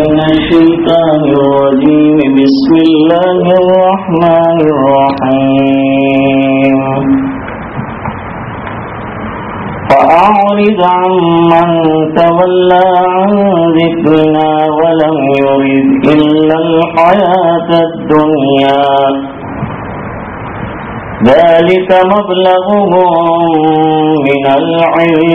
من الشيطان الرجيم. بسم الله الرحمن الرحيم. فأعرض عن من تولى عن ذكرنا ولم يرد إلا الحياة الدنيا. ذلك مبلغهم من العلم.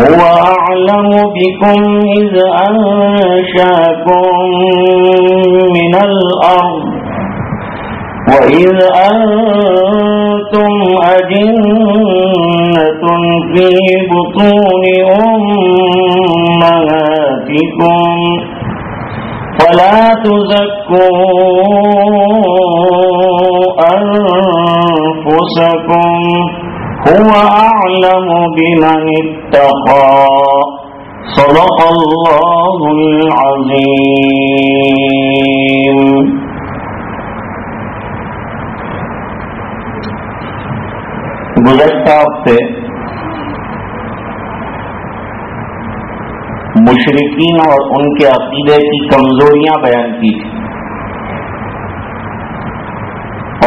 هو أعلم بكم إذ أنشأكم من الأرض وإذ أنتم أجنة في بطون أمهاتكم فلا تزكوا أنفسكم هو أعلم بمن اتقى. صدق الله العظيم. گزشتہ ہفتے مشرقین اور ان کے عقیدے کی کمزوریاں بیان کی تھی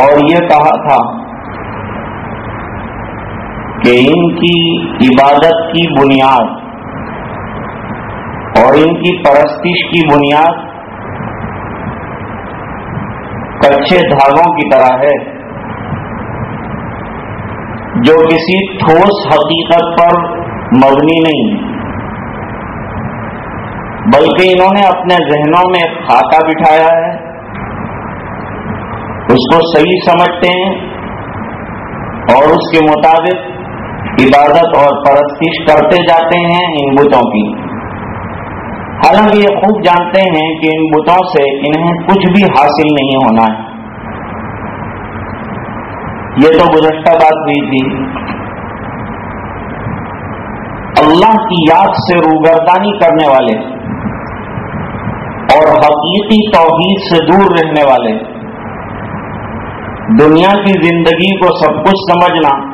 اور یہ کہا تھا کہ ان کی عبادت کی بنیاد اور ان کی پرستش کی بنیاد کچے دھاگوں کی طرح ہے، جو کسی ٹھوس حقیقت پر مبنی نہیں۔ بلکہ انہوں نے اپنے ذہنوں میں خاکہ بٹھایا ہے، اس کو صحیح سمجھتے ہیں اور اس کے مطابق عبادت اور پرستش کرتے جاتے ہیں ان بتوں کی۔ حالانکہ یہ خوب جانتے ہیں کہ ان بتوں سے انہیں کچھ بھی حاصل نہیں ہونا ہے۔ یہ تو گزشتہ بات ہوئی تھی۔ اللہ کی یاد سے روگردانی کرنے والے اور حقیقی توحید سے دور رہنے والے۔ دنیا کی زندگی کو سب کچھ سمجھنا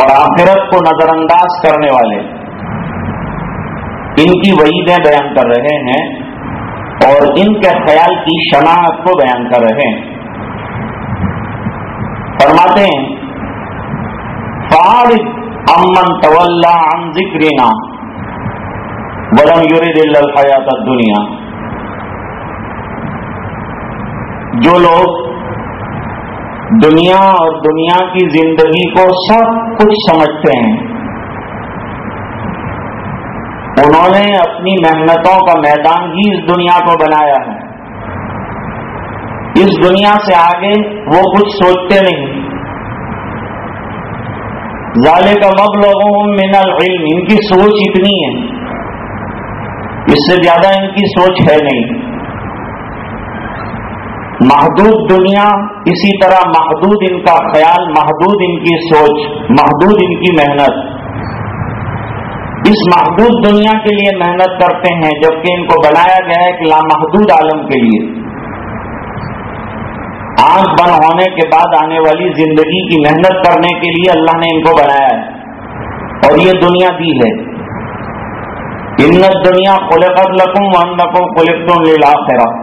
اور آخرت کو نظر انداز کرنے والے۔ ان کی وعیدیں بیان کر رہے ہیں اور ان کے خیال کی شناخت کو بیان کر رہے ہیں۔ فرماتے ہیں فارغ امن طول عن ذکرنا ولم یورد الا الحیات الدنیا۔ جو لوگ دنیا اور دنیا کی زندگی کو سب کچھ سمجھتے ہیں۔ انہوں نے اپنی محنتوں کا میدان ہی اس دنیا کو بنایا ہے۔ اس دنیا سے آگے وہ کچھ سوچتے نہیں۔ ظالے کا مب لوگوں من العلم، ان کی سوچ اتنی ہے۔ اس سے زیادہ ان کی سوچ ہے نہیں۔ محدود دنیا، اسی طرح محدود ان کا خیال، محدود ان کی سوچ، محدود ان کی محنت۔ اس محدود دنیا کے لیے محنت کرتے ہیں، جبکہ ان کو بنایا گیا ہے کہ لامحدود عالم کے لیے۔ آنکھ بند ہونے کے بعد آنے والی زندگی کی محنت کرنے کے لیے اللہ نے ان کو بنایا ہے۔ اور یہ دنیا دی ہے۔ انت دنیا خلقت لکم ون لکم خلقتم للآخرہ۔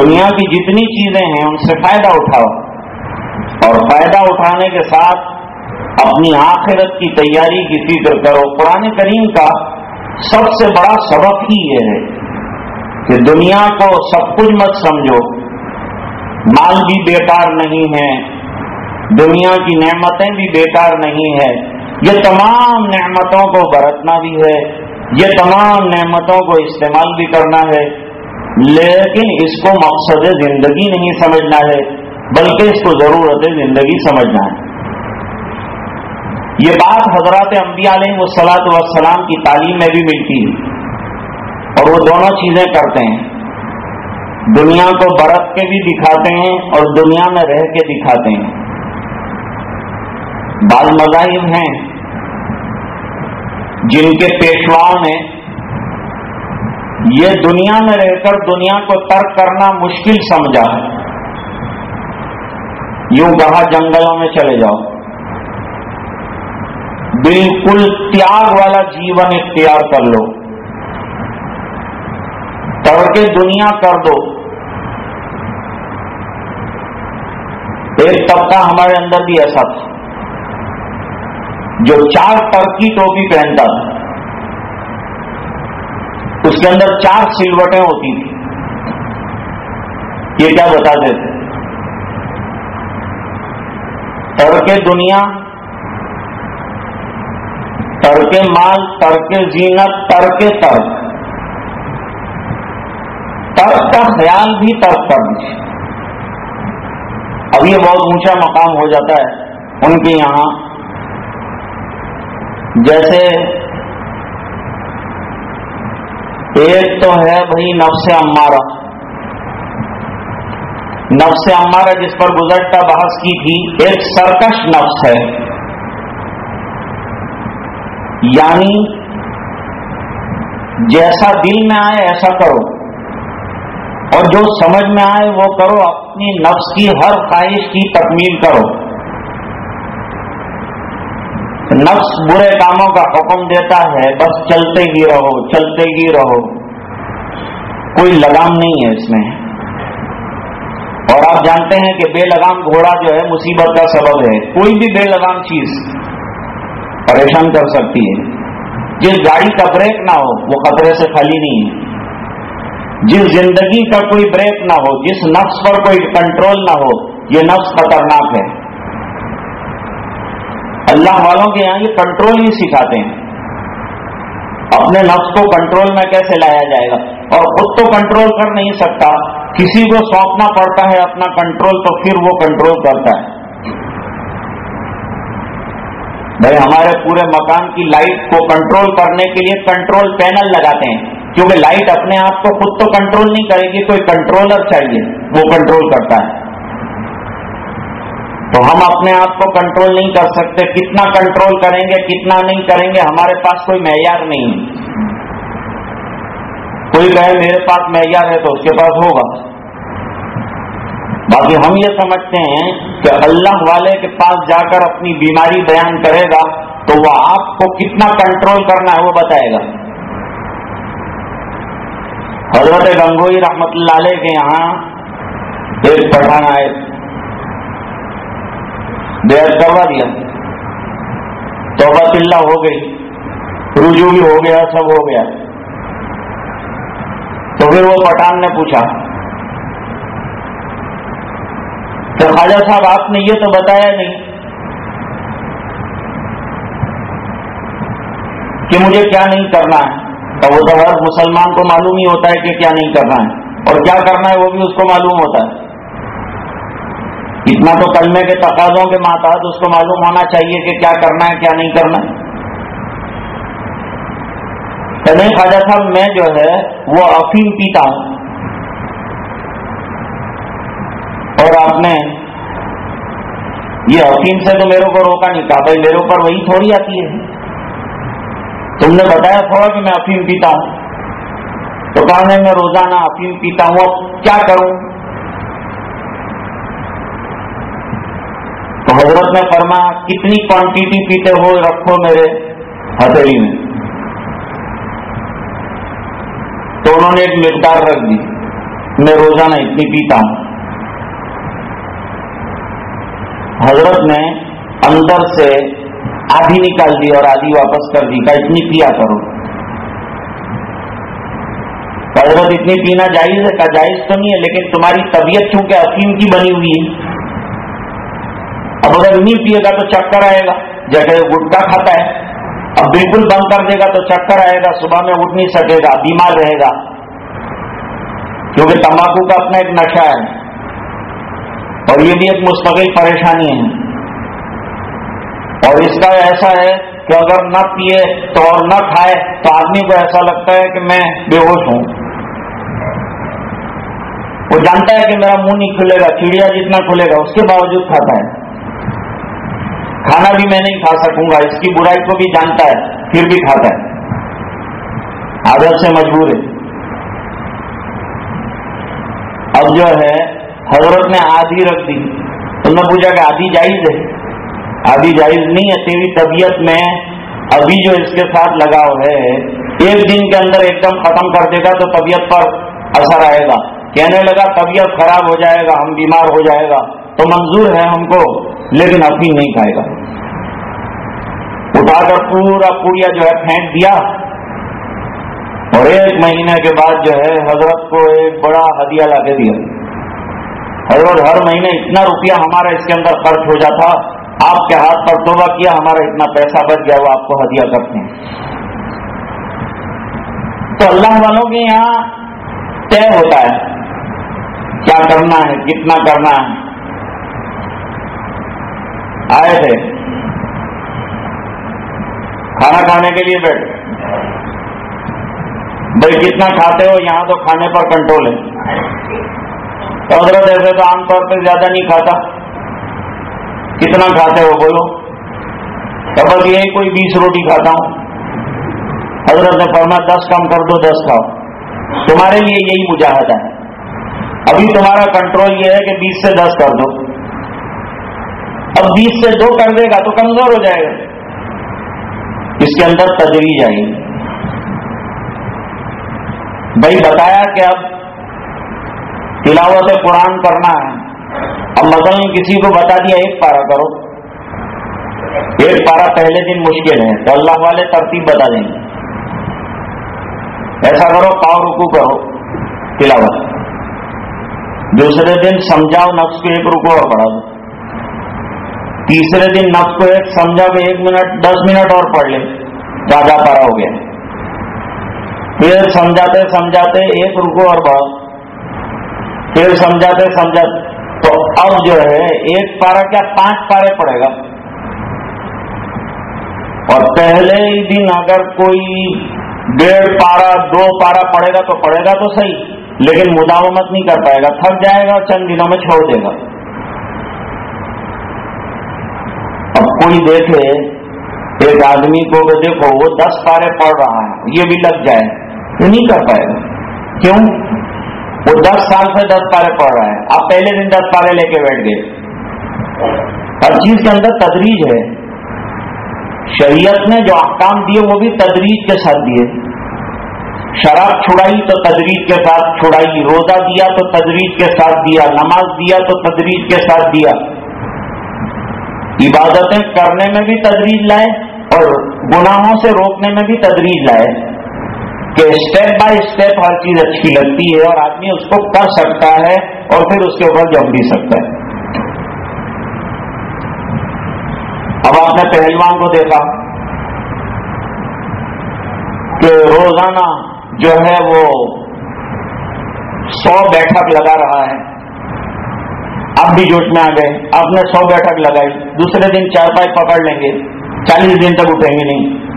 دنیا کی جتنی چیزیں ہیں، ان سے فائدہ اٹھاؤ۔ اور فائدہ اٹھانے کے ساتھ اپنی آخرت کی تیاری کی فکر کرو۔ قرآن کریم کا سب سے بڑا سبق ہی یہ ہے کہ دنیا کو سب کچھ مت سمجھو۔ مال بھی بیکار نہیں ہے، دنیا کی نعمتیں بھی بیکار نہیں ہے۔ یہ تمام نعمتوں کو برتنا بھی ہے، یہ تمام نعمتوں کو استعمال بھی کرنا ہے۔ لیکن اس کو مقصد زندگی نہیں سمجھنا ہے، بلکہ اس کو ضرورت زندگی سمجھنا ہے۔ یہ بات حضرات انبیاء علیہ وسلاۃ وسلام کی تعلیم میں بھی ملتی ہے۔ اور وہ دونوں چیزیں کرتے ہیں۔ دنیا کو برت کے بھی دکھاتے ہیں اور دنیا میں رہ کے دکھاتے ہیں۔ بعض مذاہب ہیں جن کے پیشواؤں نے یہ دنیا میں رہ کر دنیا کو ترک کرنا مشکل سمجھا یوں کہا جنگلوں میں چلے جاؤ۔ بالکل تیاگ والا جیون اختیار کر لو۔ کے دنیا کر دو۔ ایک طبقہ ہمارے اندر بھی ایسا تھا جو چار کی ٹوپی پہنتا تھا۔ اس کے اندر چار سلوٹیں ہوتی تھی یہ کیا بتاتے تھے ترک دنیا، ترک مال، ترک زینت، ترک ترک۔ ترک کا خیال بھی ترک کر دیجیے اب یہ بہت اونچا مقام ہو جاتا ہے ان کے یہاں۔ جیسے ایک تو ہے بھائی نفس امارہ نفس امارہ جس پر گزرتا بحث کی تھی، ایک سرکش نفس ہے۔ یعنی جیسا دل میں آئے ایسا کرو۔ اور جو سمجھ میں آئے وہ کرو اپنی نفس کی ہر خواہش کی تکمیل کرو۔ نفس برے کاموں کا حکم دیتا ہے، بس چلتے ہی رہو، چلتے ہی رہو۔ کوئی لگام نہیں ہے اس میں۔ اور آپ جانتے ہیں کہ بے لگام گھوڑا جو ہے مصیبت کا سبب ہے۔ کوئی بھی بے لگام چیز پریشان کر سکتی ہے۔ جس گاڑی کا بریک نہ ہو، وہ خطرے سے خالی نہیں ہے۔ جس زندگی کا کوئی بریک نہ ہو، جس نفس پر کوئی کنٹرول نہ ہو، یہ نفس خطرناک ہے۔ اللہ والوں کے یہاں یہ کنٹرول ہی سکھاتے ہیں۔ اپنے نفس کو کنٹرول میں کیسے لایا جائے گا؟ اور خود تو کنٹرول کر نہیں سکتا۔ کسی کو سونپنا پڑتا ہے، اپنا کنٹرول تو پھر وہ کنٹرول کرتا ہے۔ بھائی، ہمارے پورے مکان کی لائٹ کو کنٹرول کرنے کے لیے کنٹرول پینل لگاتے ہیں۔ کیونکہ لائٹ اپنے آپ کو خود تو کنٹرول نہیں کرے گی کوئی کنٹرولر چاہیے، وہ کنٹرول کرتا ہے۔ تو ہم اپنے آپ کو کنٹرول نہیں کر سکتے۔ کتنا کنٹرول کریں گے، کتنا نہیں کریں گے، ہمارے پاس کوئی معیار نہیں۔ کوئی کہے میرے پاس معیار ہے تو اس کے پاس ہوگا۔ باقی ہم یہ سمجھتے ہیں کہ اللہ والے کے پاس جا کر اپنی بیماری بیان کرے گا تو وہ آپ کو کتنا کنٹرول کرنا ہے وہ بتائے گا۔ حضرت گنگوئی رحمت اللہ علیہ کے یہاں ایک پٹھان آئے۔ بےحد کروا دیا۔ توبہ اللہ ہو گئی۔ رجوع بھی ہو گیا، سب ہو گیا۔ تو پھر وہ پٹھان نے پوچھا۔ تو خواجہ صاحب، آپ نے یہ تو بتایا نہیں کہ مجھے کیا نہیں کرنا ہے۔ تو وہ تو ہر مسلمان کو معلوم ہی ہوتا ہے کہ کیا نہیں کرنا ہے۔ اور کیا کرنا ہے وہ بھی اس کو معلوم ہوتا ہے۔ اتنا تو کلمے کے تقاضوں کے ماتحت اس کو معلوم ہونا چاہیے کہ کیا کرنا ہے، کیا نہیں کرنا ہے۔ نہیں خواجہ صاحب، میں جو ہے، وہ افیم پیتا ہوں۔ اور آپ نے یہ افیم سے تو میرے کو روکا نہیں، کہا بھائی میرے اوپر وہی تھوڑی آتی ہے۔ تم نے بتایا تھوڑا کہ میں افیم پیتا ہوں۔ تو کہا میں روزانہ افیم پیتا ہوں، اب کیا کروں تو حضرت نے فرما، کتنی کوانٹیٹی پیتے ہو رکھو میرے ہتھیلی میں۔ تو انہوں نے ایک مقدار رکھ دی، میں روزانہ اتنی پیتا ہوں۔ حضرت نے اندر سے آدھی نکال دی اور آدھی واپس کر دی کا اتنی پیا کرو۔ حضرت اتنی پینا جائز ہے، کا جائز تو نہیں ہے، لیکن تمہاری طبیعت چونکہ افیم کی بنی ہوئی ہے۔ اب اگر نہیں پیے گا تو چکر آئے گا۔ جیسے گٹکا کھاتا ہے، اب بالکل بند کر دے گا تو چکر آئے گا، صبح میں اٹھ نہیں سکے گا، بیمار رہے گا۔ کیونکہ تمباکو کا اپنا ایک نشہ ہے۔ اور یہ بھی ایک مستقل پریشانی ہے۔ اور اس کا ایسا ہے کہ اگر نہ پیے تو اور نہ کھائے تو آدمی کو ایسا لگتا ہے کہ میں بے ہوش ہوں۔ وہ جانتا ہے کہ میرا منہ نہیں کھلے گا، چڑیا جتنا کھلے گا، اس کے باوجود کھاتا ہے۔ کھانا بھی میں نہیں کھا سکوں گا، اس کی برائی کو بھی جانتا ہے، پھر بھی کھاتا ہے۔ عادت سے مجبور ہے۔ اب جو ہے، حضرت نے آدھی رکھ دی۔ تو نے پوچھا کہ آدھی جائز ہے؟ آدھی جائز نہیں ہے، تیری طبیعت میں ابھی جو اس کے ساتھ لگاؤ ہے، ایک دن کے اندر ایک دم ختم کر دے گا تو طبیعت پر اثر آئے گا۔ کہنے لگا، طبیعت خراب ہو جائے گا، ہم بیمار ہو جائے گا۔ تو منظور ہے ہم کو۔ لیکن افیم نہیں کھائے گا۔ اٹھا کر پورا پوریا جو ہے پھینک دیا۔ اور ایک مہینے کے بعد جو ہے حضرت کو ایک بڑا ہدیہ لا کے دیا۔ حضرت ہر مہینے اتنا روپیہ ہمارا اس کے اندر خرچ ہو جاتا۔ آپ کے ہاتھ پر توبہ کیا، ہمارا اتنا پیسہ بچ گیا، وہ آپ کو ہدیہ کرتے ہیں۔ تو اللہ والوں کے یہاں طے ہوتا ہے۔ کیا کرنا ہے، کتنا کرنا ہے۔ آئے تھے۔ کھانا کھانے کے لیے بیٹھ۔ بھائی کتنا کھاتے ہو؟ یہاں تو کھانے پر کنٹرول ہے۔ تو حضرت ایسے تو عام طور پہ زیادہ نہیں کھاتا۔ کتنا کھاتے ہو؟ بولو۔ تو بس یہی کوئی بیس روٹی کھاتا ہوں۔ حضرت نے فرمایا، دس کم کر دو، دس کھاؤ۔ تمہارے لیے یہی مجاہدہ ہے۔ ابھی تمہارا کنٹرول یہ ہے کہ بیس سے دس کر دو۔ اب بیس سے دو کر دے گا تو کمزور ہو جائے گا۔ اس کے اندر تجویز آئے گی بھائی بتایا کہ اب تلاوت قرآن کرنا ہے۔ اب مثلا کسی کو بتا دیا، ایک پارا کرو۔ ایک پارا پہلے دن مشکل ہے، تو اللہ والے ترتیب بتا دیں گے۔ ایسا کرو، پاؤ رکو کرو تلاوت۔ دوسرے دن سمجھاؤ نفس کو ایک رکو اور پڑھا دو۔ تیسرے دن نفس کو ایک سمجھا کہ ایک منٹ، دس منٹ اور پڑھ لے زیادہ پارا ہو گیا۔ پھر سمجھاتے سمجھاتے ایک رکو اور بڑھو پھر سمجھاتے سمجھاتے، تو اب جو ہے، ایک پارا کیا پانچ پارے پڑے گا۔ اور پہلے ہی دن اگر کوئی ڈیڑھ پارا دو پارا پڑے گا تو پڑے گا تو صحیح، لیکن مداومت نہیں کر پائے گا، تھک جائے گا چند دنوں میں چھوڑ دے گا۔ اب کوئی دیکھے ایک آدمی کو دیکھو، وہ دس پارے پڑھ رہا ہے، یہ بھی لگ جائے۔ یہ نہیں کر پائے۔ گا کیوں؟ وہ دس سال سے دس پارے پڑھ رہا ہے۔ آپ پہلے دن دس پارے لے کے بیٹھ گئے۔ ہر چیز کے اندر تدریج ہے۔ شریعت نے جو احکام دیے، وہ بھی تدریج کے ساتھ دیے۔ شراب چھڑائی تو تدریج کے ساتھ چھڑائی، روزہ دیا تو تدریج کے ساتھ دیا، نماز دیا تو تدریج کے ساتھ دیا۔ عبادتیں کرنے میں بھی تدریج لائے اور گناہوں سے روکنے میں بھی تدریج لائے کہ اسٹیپ بائی اسٹیپ ہر چیز اچھی لگتی ہے اور آدمی اس کو کر سکتا ہے اور پھر اس کے اوپر جم بھی سکتا ہے۔ اب آپ نے پہلوان کو دیکھا کہ روزانہ جو ہے وہ سو بیٹھک لگا رہا ہے۔ اب بھی جوش میں آ گئے۔ آپ نے سو بیٹھک لگائی۔ دوسرے دن چار پائپ پکڑ لیں گے۔ چالیس دن تک اٹھیں گے نہیں۔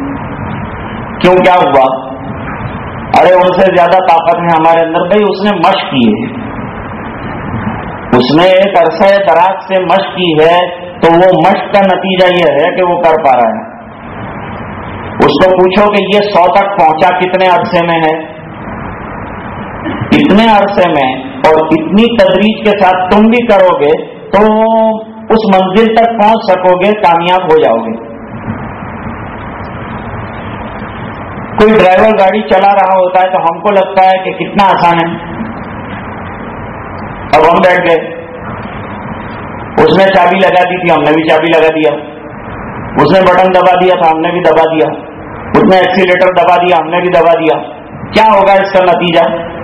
کیوں؟ کیا ہوا؟ ارے، ان سے زیادہ طاقت ہے ہمارے اندر بھائی اس نے مشق کی ہے۔ اس نے ایک عرصہ دراز سے مشق کی ہے تو وہ مشق کا نتیجہ یہ ہے کہ وہ کر پا رہا ہے۔ اس کو پوچھو کہ یہ سو تک پہنچا کتنے عرصے میں ہے؟ اتنے عرصے میں اور اتنی تدریج کے ساتھ تم بھی کرو گے تو اس منزل تک پہنچ سکو گے، کامیاب ہو جاؤ گے۔ کوئی ڈرائیور گاڑی چلا رہا ہوتا ہے تو ہم کو لگتا ہے کہ کتنا آسان ہے۔ اب ہم بیٹھ گئے۔ اس نے چابی لگا دی تھی، ہم نے بھی چابی لگا دیا۔ اس نے بٹن دبا دیا تھا، ہم نے بھی دبا دیا۔ اس نے ایکسیلیٹر دبا دیا، ہم نے بھی دبا دیا۔ کیا ہوگا اس کا نتیجہ؟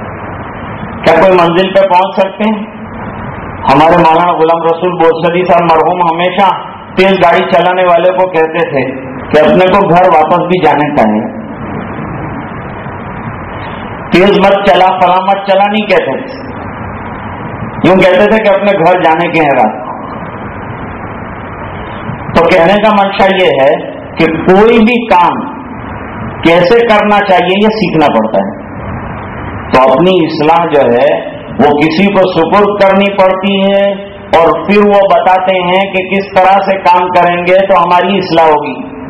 کیا کوئی منزل پہ پہنچ سکتے ہیں؟ ہمارے مولانا غلام رسول بوسلی صاحب مرحوم ہمیشہ تیز گاڑی چلانے والے کو کہتے تھے کہ اپنے کو گھر واپس بھی جانے چاہیے۔ تیز مت چلا، فلاں مت چلا نہیں کہتے تھے۔ یوں کہتے تھے کہ اپنے گھر جانے کے ہیں رات۔ تو کہنے کا منشا یہ ہے کہ کوئی بھی کام کیسے کرنا چاہیے یہ سیکھنا پڑتا ہے۔ تو اپنی اصلاح جو ہے وہ کسی کو سپرد کرنی پڑتی ہے اور پھر وہ بتاتے ہیں کہ کس طرح سے کام کریں گے تو ہماری اصلاح ہوگی۔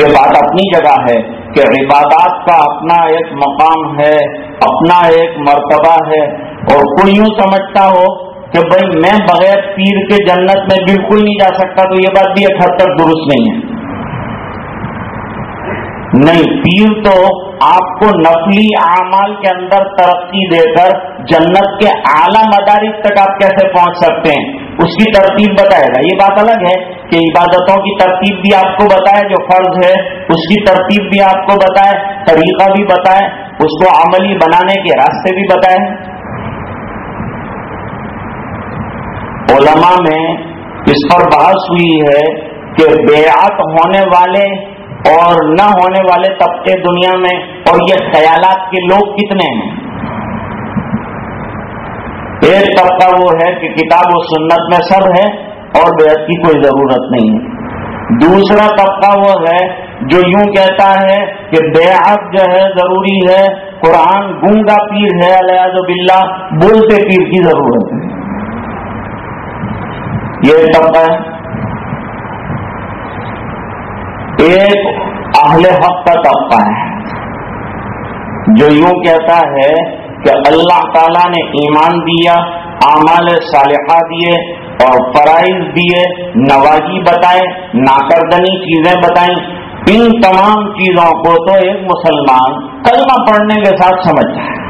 یہ بات اپنی جگہ ہے کہ عبادات کا اپنا ایک مقام ہے، اپنا ایک مرتبہ ہے۔ اور کوئی یوں سمجھتا ہو کہ بھائی میں بغیر پیر کے جنت میں بالکل نہیں جا سکتا تو یہ بات بھی ایک حد تک درست نہیں ہے۔ نہیں۔ پیر تو آپ کو نفلی اعمال کے اندر ترقی دے کر جنت کے اعلی مدارس تک آپ کیسے پہنچ سکتے ہیں؟ اس کی ترتیب بتائے گا۔ یہ بات الگ ہے کہ عبادتوں کی ترتیب بھی آپ کو بتائے، جو فرض ہے، اس کی ترتیب بھی آپ کو بتائے، طریقہ بھی بتائے، اس کو عملی بنانے کے راستے بھی بتائے۔ علماء میں اس پر بحث ہوئی ہے کہ بیعت ہونے والے اور نہ ہونے والے طبقے دنیا میں اور یہ خیالات کے لوگ کتنے ہیں؟ ایک طبقہ وہ ہے کہ کتاب و سنت میں سب ہے اور بیعت کی کوئی ضرورت نہیں ہے۔ دوسرا طبقہ وہ ہے جو یوں کہتا ہے کہ بیعت جو ہے ضروری ہے، قرآن گونگا پیر ہے الیاز بلّہ بولتے پیر کی ضرورت ہے۔ یہ طبقہ ہے۔ ایک اہل حق کا طبقہ ہے، جو یوں کہتا ہے کہ اللہ تعالیٰ نے ایمان دیا، اعمال صالحہ دیے اور فرائض دیے نوازی بتائے، ناکردنی چیزیں بتائیں۔ ان تمام چیزوں کو تو ایک مسلمان کلمہ پڑھنے کے ساتھ سمجھتا ہے۔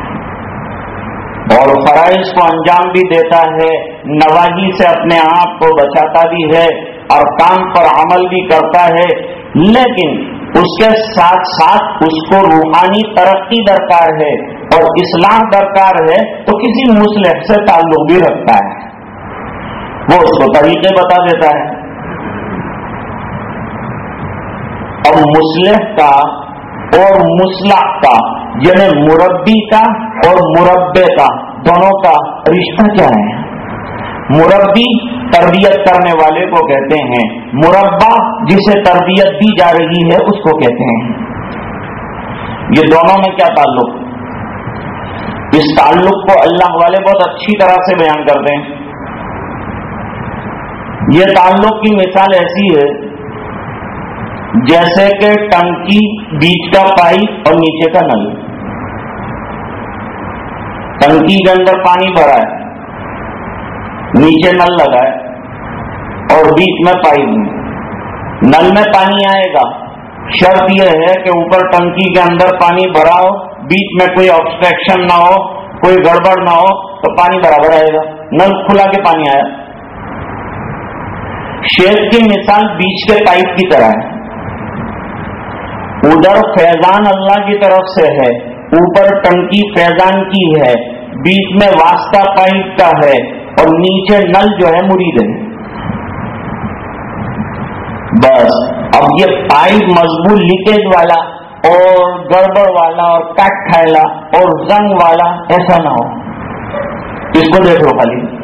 اور فرائض کو انجام بھی دیتا ہے نوازی سے اپنے آپ کو بچاتا بھی ہے اور کام پر عمل بھی کرتا ہے، لیکن اس کے ساتھ ساتھ اس کو روحانی ترقی درکار ہے اور اسلام درکار ہے تو کسی مسلح سے تعلق بھی رکھتا ہے۔ وہ اس کو طریقے بتا دیتا ہے۔ اب مسلح کا اور مسلح کا یعنی مربی کا اور مربے کا، دونوں کا رشتہ کیا ہے؟ مربی تربیت کرنے والے کو کہتے ہیں، مربع جسے تربیت دی جا رہی ہے اس کو کہتے ہیں۔ یہ دونوں میں کیا تعلق؟ اس تعلق کو اللہ والے بہت اچھی طرح سے بیان کرتے ہیں یہ تعلق کی مثال ایسی ہے، جیسے کہ ٹنکی بیچ کا پائپ اور نیچے کا نل۔ ٹنکی کے اندر پانی بھرا ہے، نیچے نل لگا ہے اور بیچ میں پائپ نل میں پانی آئے گا۔ شرط یہ ہے کہ اوپر ٹنکی کے اندر پانی بھرا ہو، بیچ میں کوئی آبسٹریکشن نہ ہو، کوئی گڑبڑ نہ ہو، تو پانی برابر آئے گا۔ نل کھلا کے پانی آیا۔ شیخ کی مثال بیچ کے پائپ کی طرح ہے۔ ادھر فیضان اللہ کی طرف سے ہے۔ اوپر ٹنکی فیضان کی ہے، بیچ میں واسطہ پائپ کا ہے اور نیچے نل جو ہے مرید ہے۔ بس، اب یہ پائپ مضبوط لیکیج والا اور گڑبڑ والا اور کٹ کھائلا اور زنگ والا ایسا نہ ہو۔ اس کو دیکھ لو خالی۔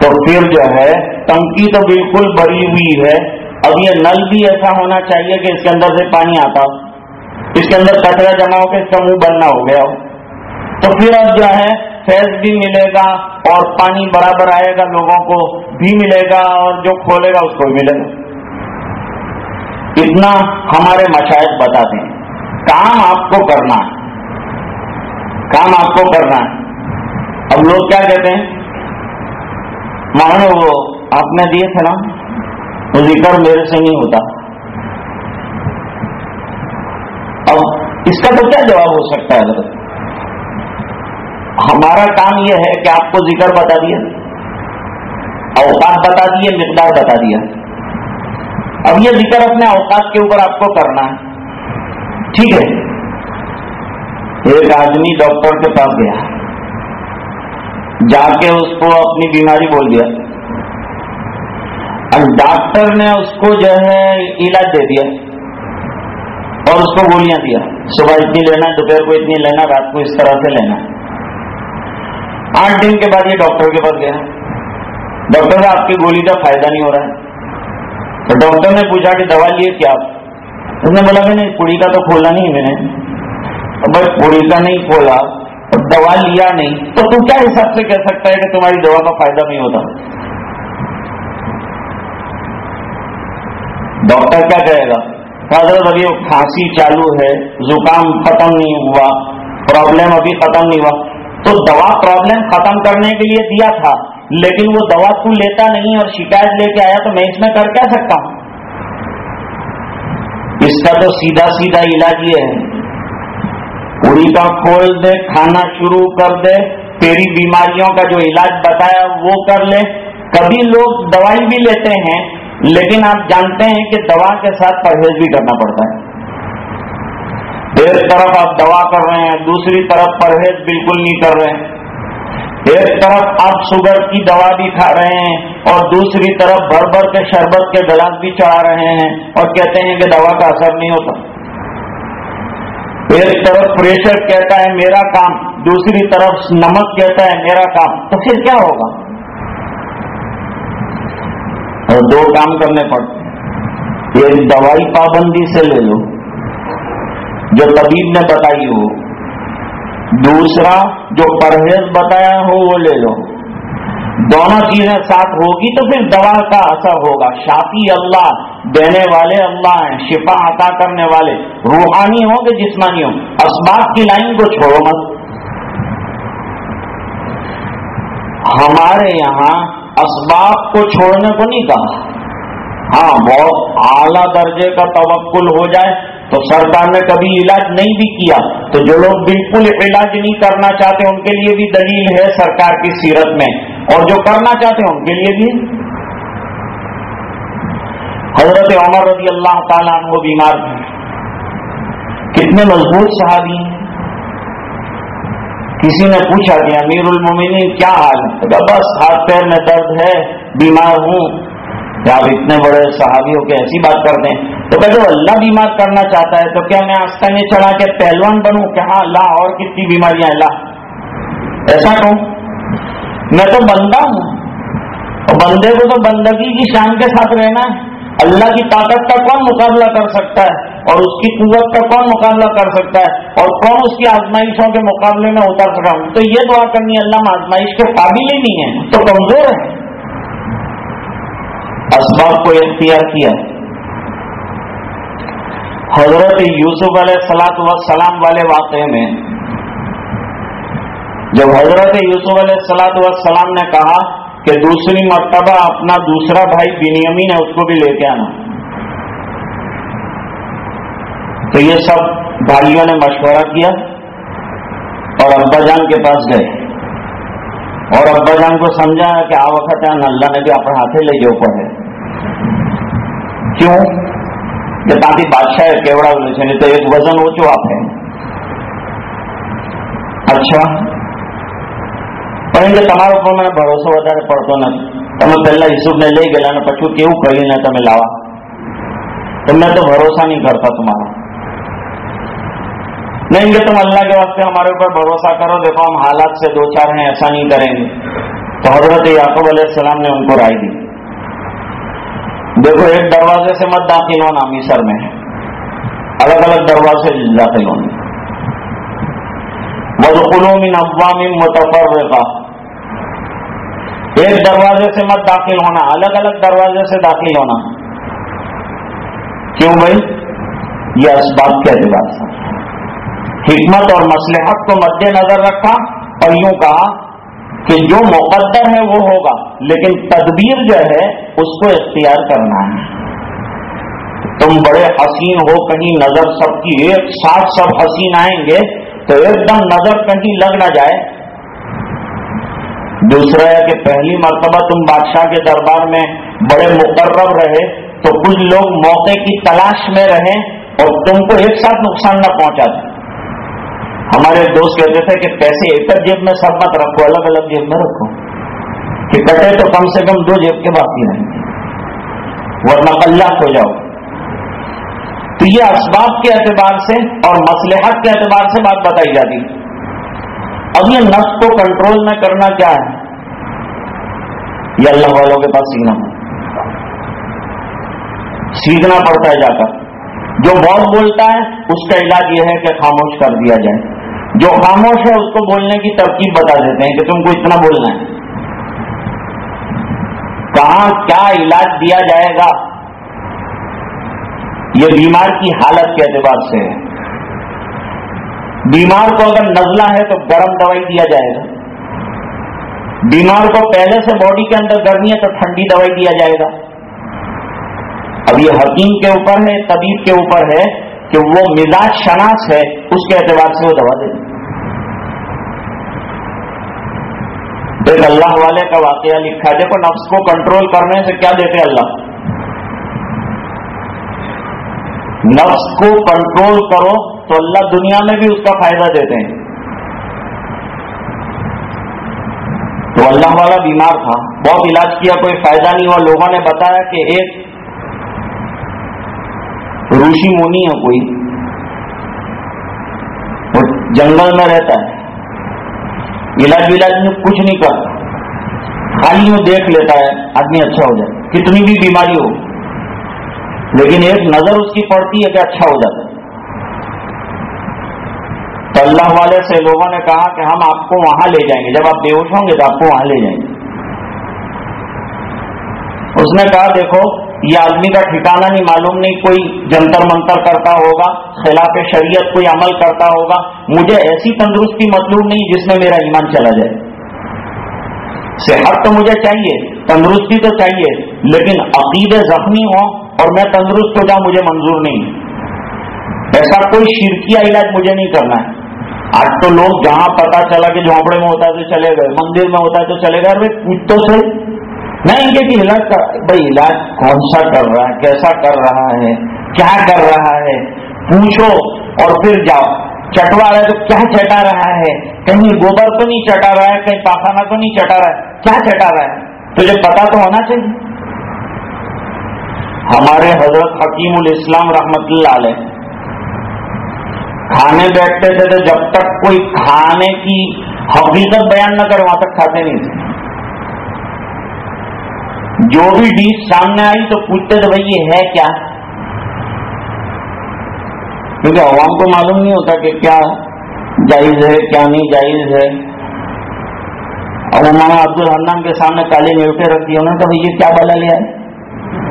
تو پھر جو ہے، ٹنکی تو بالکل بری ہوئی ہے۔ اب یہ نل بھی ایسا ہونا چاہیے کہ اس کے اندر سے پانی آتا ہو۔ اس کے اندر کچرا جمع ہو کے اس کا منہ بننا ہو گیا ہو۔ تو پھر اب جو ہے فیض بھی ملے گا اور پانی برابر آئے گا، لوگوں کو بھی ملے گا اور جو کھولے گا اس کو بھی ملے گا۔ اتنا ہمارے مشاہد بتا دیں کام آپ کو کرنا ہے۔ کام آپ کو کرنا ہے۔ اب لوگ کیا کہتے ہیں؟ مانو وہ، آپ نے دیے تھے نا وہ ذکر میرے سے نہیں ہوتا۔ اب اس کا تو کیا جواب ہو سکتا ہے حضرت؟ ہمارا کام یہ ہے کہ آپ کو ذکر بتا دیا، اوقات بتا دیے، مقدار بتا دیا۔ اب یہ ذکر اپنے اوقات کے اوپر آپ کو کرنا ہے۔ ٹھیک ہے۔ ایک آدمی ڈاکٹر کے پاس گیا۔ جا کے اس کو اپنی بیماری بول دیا۔ اور ڈاکٹر نے اس کو جو ہے علاج دے دیا۔ اور اس کو گولیاں دیا۔ صبح اتنی لینا، دوپہر کو اتنی لینا، رات کو اس طرح سے لینا۔ آٹھ دن کے بعد یہ ڈاکٹر کے پاس گیا۔ ڈاکٹر آپ کی گولی کا فائدہ نہیں ہو رہا ہے۔ تو ڈاکٹر نے پوچھا کہ دوا لیے کیا اس نے بولا کہ نہیں، پوڑی کا تو کھولا نہیں میں نے۔ بھائی پوڑی کا نہیں کھولا دوا لیا نہیں۔ تو تم کیا حساب سے کہہ سکتا ہے کہ تمہاری دوا کا فائدہ نہیں ہوتا؟ ڈاکٹر کیا کہے گا؟ حضرت ابھی کھانسی چالو ہے، زکام ختم نہیں ہوا پرابلم ابھی ختم نہیں ہوا۔ تو دوا پرابلم ختم کرنے کے لیے دیا تھا، لیکن وہ دوا تو لیتا نہیں اور شکایت لے کے آیا تو میں اس میں کر کیا سکتا ہوں؟ اس کا تو سیدھا سیدھا علاج یہ ہے۔ پوری کا کھول دے، کھانا شروع کر دے، تیری بیماریوں کا جو علاج بتایا وہ کر لے۔ کبھی لوگ دوائی بھی لیتے ہیں لیکن آپ جانتے ہیں کہ دوا کے ساتھ پرہیز بھی کرنا پڑتا ہے۔ ایک طرف آپ دوا کر رہے ہیں، دوسری طرف پرہیز بالکل نہیں کر رہے۔ ہیں ایک طرف آپ شوگر کی دوا بھی کھا رہے ہیں اور دوسری طرف بھر بھر کے شربت کے گلاس بھی چڑھا رہے ہیں اور کہتے ہیں کہ دوا کا اثر نہیں ہوتا۔ ایک طرف پریشر کہتا ہے میرا کام، دوسری طرف نمک کہتا ہے میرا کام۔ تو پھر کیا ہوگا؟ اور دو کام کرنے پڑتے ایک دوائی پابندی سے لے لو۔ جو طبیب نے بتائی ہو۔ دوسرا، جو پرہیز بتایا ہو، وہ لے لو۔ دونوں چیزیں ساتھ ہوگی تو پھر دوا کا اثر ہوگا۔ شافی اللہ، دینے والے اللہ ہیں، شفا عطا کرنے والے۔ روحانی ہوں کہ جسمانی ہوں۔ اسباب کی لائن کو چھوڑو مت۔ ہمارے یہاں اسباب کو چھوڑنے کو نہیں کہا۔ ہاں بہت اعلی درجے کا توکل ہو جائے تو سرکار نے کبھی علاج نہیں بھی کیا۔ تو جو لوگ بالکل علاج نہیں کرنا چاہتے، ان کے لیے بھی دلیل ہے سرکار کی سیرت میں۔ اور جو کرنا چاہتے ہیں ان کے لیے بھی۔ حضرت عمر رضی اللہ تعالیٰ عنہ بیمار تھے۔ کتنے مضبوط صحابی۔ ہیں کسی نے پوچھا کہ امیر المومنین کیا حال ہے؟ بس ہاتھ پیر میں درد ہے، بیمار ہوں۔ کیا آپ اتنے بڑے صحابیوں کے ایسی بات کرتے ہیں۔ تو کہ اللہ بیمار کرنا چاہتا ہے تو کیا میں آستہ میں چڑھا کے پہلوان بنوں؟ کہ ہاں اللہ اور کتنی بیماریاں اللہ۔ ایسا کہوں؟ میں تو بندہ ہوں۔ بندے کو تو بندگی کی شان کے ساتھ رہنا ہے۔ اللہ کی طاقت کا کون مقابلہ کر سکتا ہے؟ اور اس کی قوت کا کون مقابلہ کر سکتا ہے؟ اور کون اس کی آزمائشوں کے مقابلے میں اتر سکا؟ ہوں تو یہ دعا کرنی اللہ آزمائش کے قابل ہی نہیں ہے تو کمزور ہے اسباب کو اختیار کیا۔ حضرت یوسف علیہ سلاط وسلام والے واقعے میں، جب حضرت یوسف علیہ السلاط وسلام نے کہا کہ دوسری مرتبہ اپنا دوسرا بھائی بنیامین ہے، اس کو بھی لے کے آنا۔ تو یہ سب بھائیوں نے مشورہ کیا اور ابا جان کے پاس گئے اور ابا جان کو سمجھا کہ آ وقت اللہ نے بھی اپنے ہاتھے لے جو پڑے کیوں کہ تاکہ بادشاہ کیوڑا نہیں تو ایک وزن اوچو آپ ہے اچھا પરંતુ તમારો પર મને ભરોસો વધારે પડતો નથી તમે પહેલા ઈસુફને લઈ ગયેલા અને પછી કેવું કરીને તમે લાવા તમને તો نہیں گے تم اللہ کے واسطے ہمارے اوپر بھروسہ کرو، دیکھو ہم حالات سے دو چار ہیں، ایسا نہیں کریں گے۔ تو حضرت یعقوب علیہ السلام نے ان کو رائے دی۔ دیکھو، ایک دروازے سے مت داخل ہونا، مصر میں الگ الگ دروازے داخل ہونے مدخلوں من اقوام متفر ایک دروازے سے مت داخل ہونا، الگ الگ دروازے سے داخل ہونا۔ کیوں بھائی؟ یہ اسباب کے اعتبار سے۔ حکمت اور مصلحت کو مد نظر رکھا۔ اور یوں کہا کہ جو مقدر ہے وہ ہوگا، لیکن تدبیر جو ہے اس کو اختیار کرنا ہے۔ تم بڑے حسین ہو، کہیں نظر سب کی ایک ساتھ سب حسین آئیں گے، تو ایک دم نظر کہیں لگ نہ جائے۔ دوسرا ہے کہ پہلی مرتبہ تم بادشاہ کے دربار میں بڑے مقرب رہے، تو کچھ لوگ موقع کی تلاش میں رہیں اور تم کو ایک ساتھ نقصان نہ پہنچا۔ دیں ہمارے دوست کہتے تھے کہ پیسے ایک جیب میں سب مت رکھو، الگ الگ جیب میں رکھو۔ کہ کٹے تو کم سے کم دو جیب کے باقی رہیں۔ گے ورنہ کلاک ہو جاؤ۔ تو یہ اسباب کے اعتبار سے اور مسلحت کے اعتبار سے بات بتائی جاتی۔ اب یہ نفس کو کنٹرول میں کرنا کیا ہے؟ یہ اللہ والوں کے پاس سیکھنا۔ سیکھنا پڑتا ہے جا کر۔ جو بہت بولتا ہے، اس کا علاج یہ ہے کہ خاموش کر دیا جائے۔ جو خاموش ہے اس کو بولنے کی ترکیب بتا دیتے ہیں کہ تم کو اتنا بولنا ہے۔ کہاں کیا علاج دیا جائے گا؟ یہ بیمار کی حالت کے اعتبار سے۔ ہے بیمار کو اگر نزلہ ہے تو گرم دوائی دیا جائے گا۔ بیمار کو پہلے سے باڈی کے اندر گرمی ہے تو ٹھنڈی دوائی دیا جائے گا۔ اب یہ حکیم کے اوپر ہے، طبیب کے اوپر ہے کہ وہ مزاج شناس ہے، اس کے اعتبار سے وہ دوا دے۔ ایک اللہ والے کا واقعہ لکھا دیکھو، نفس کو کنٹرول کرنے سے کیا دیتے اللہ؟ نفس کو کنٹرول کرو تو اللہ دنیا میں بھی اس کا فائدہ دیتے ہیں۔ تو اللہ والا بیمار تھا۔ بہت علاج کیا، کوئی فائدہ نہیں ہوا۔ لوگوں نے بتایا کہ ایک روشی مونی ہے کوئی۔ جنگل میں رہتا ہے۔ علاج ولاج میں کچھ نہیں کرتا خالی وہ دیکھ لیتا ہے، آدمی اچھا ہو جائے۔ کتنی بھی بیماری ہو، لیکن ایک نظر اس کی پڑتی ہے کہ اچھا ہو جاتا ہے۔ تو اللہ والے سے لوگوں نے کہا کہ ہم آپ کو وہاں لے جائیں گے۔ جب آپ بے ہوش ہوں گے تو آپ کو وہاں لے جائیں گے۔ اس نے کہا، دیکھو یہ آدمی کا ٹھکانا نہیں، معلوم نہیں کوئی جنتر منتر کرتا ہوگا، خلاف شریعت کوئی عمل کرتا ہوگا۔ مجھے ایسی تندرستی مطلوب نہیں جس میں میرا ایمان چلا جائے۔ صحت تو مجھے چاہیے، تندرستی تو چاہیے، لیکن عقید زخمی ہوں اور میں تندرست ہو جاؤں مجھے منظور نہیں۔ ایسا کوئی شرکیہ علاج مجھے نہیں کرنا ہے۔ آج تو لوگ جہاں پتا چلا کہ جھونپڑے میں ہوتا ہے تو چلے گئے، مندر میں ہوتا ہے تو چلے گئے۔ پوچھ تو سے نہیں ان کے علاج کر بھائی علاج کون سا کر رہا ہے؟ کیسا کر رہا ہے؟ کیا کر رہا ہے؟ پوچھو اور پھر جاؤ۔ چٹوا رہا ہے تو کیا چٹا رہا ہے؟ کہیں گوبر تو نہیں چٹا رہا ہے؟ کہیں پاخانہ تو نہیں چٹا رہا ہے؟ کیا چٹا رہا ہے؟ تجھے پتا تو ہونا چاہیے۔ ہمارے حضرت حکیم الاسلام رحمت اللہ علیہ کھانے بیٹھتے تھے تو جب تک کوئی کھانے کی حقیقت بیان نہ کرے، وہاں تک کھاتے نہیں تھے۔ جو بھی ڈیش سامنے آئی تو پوچھتے تھے بھائی یہ ہے کیا؟ کیونکہ عوام کو معلوم نہیں ہوتا کہ کیا جائز ہے، کیا نہیں جائز ہے۔ اور مولانا عبد الحمام کے سامنے کالی نیوٹے رکھی انہوں نے کہا بھائی یہ کیا بلا لیا ہے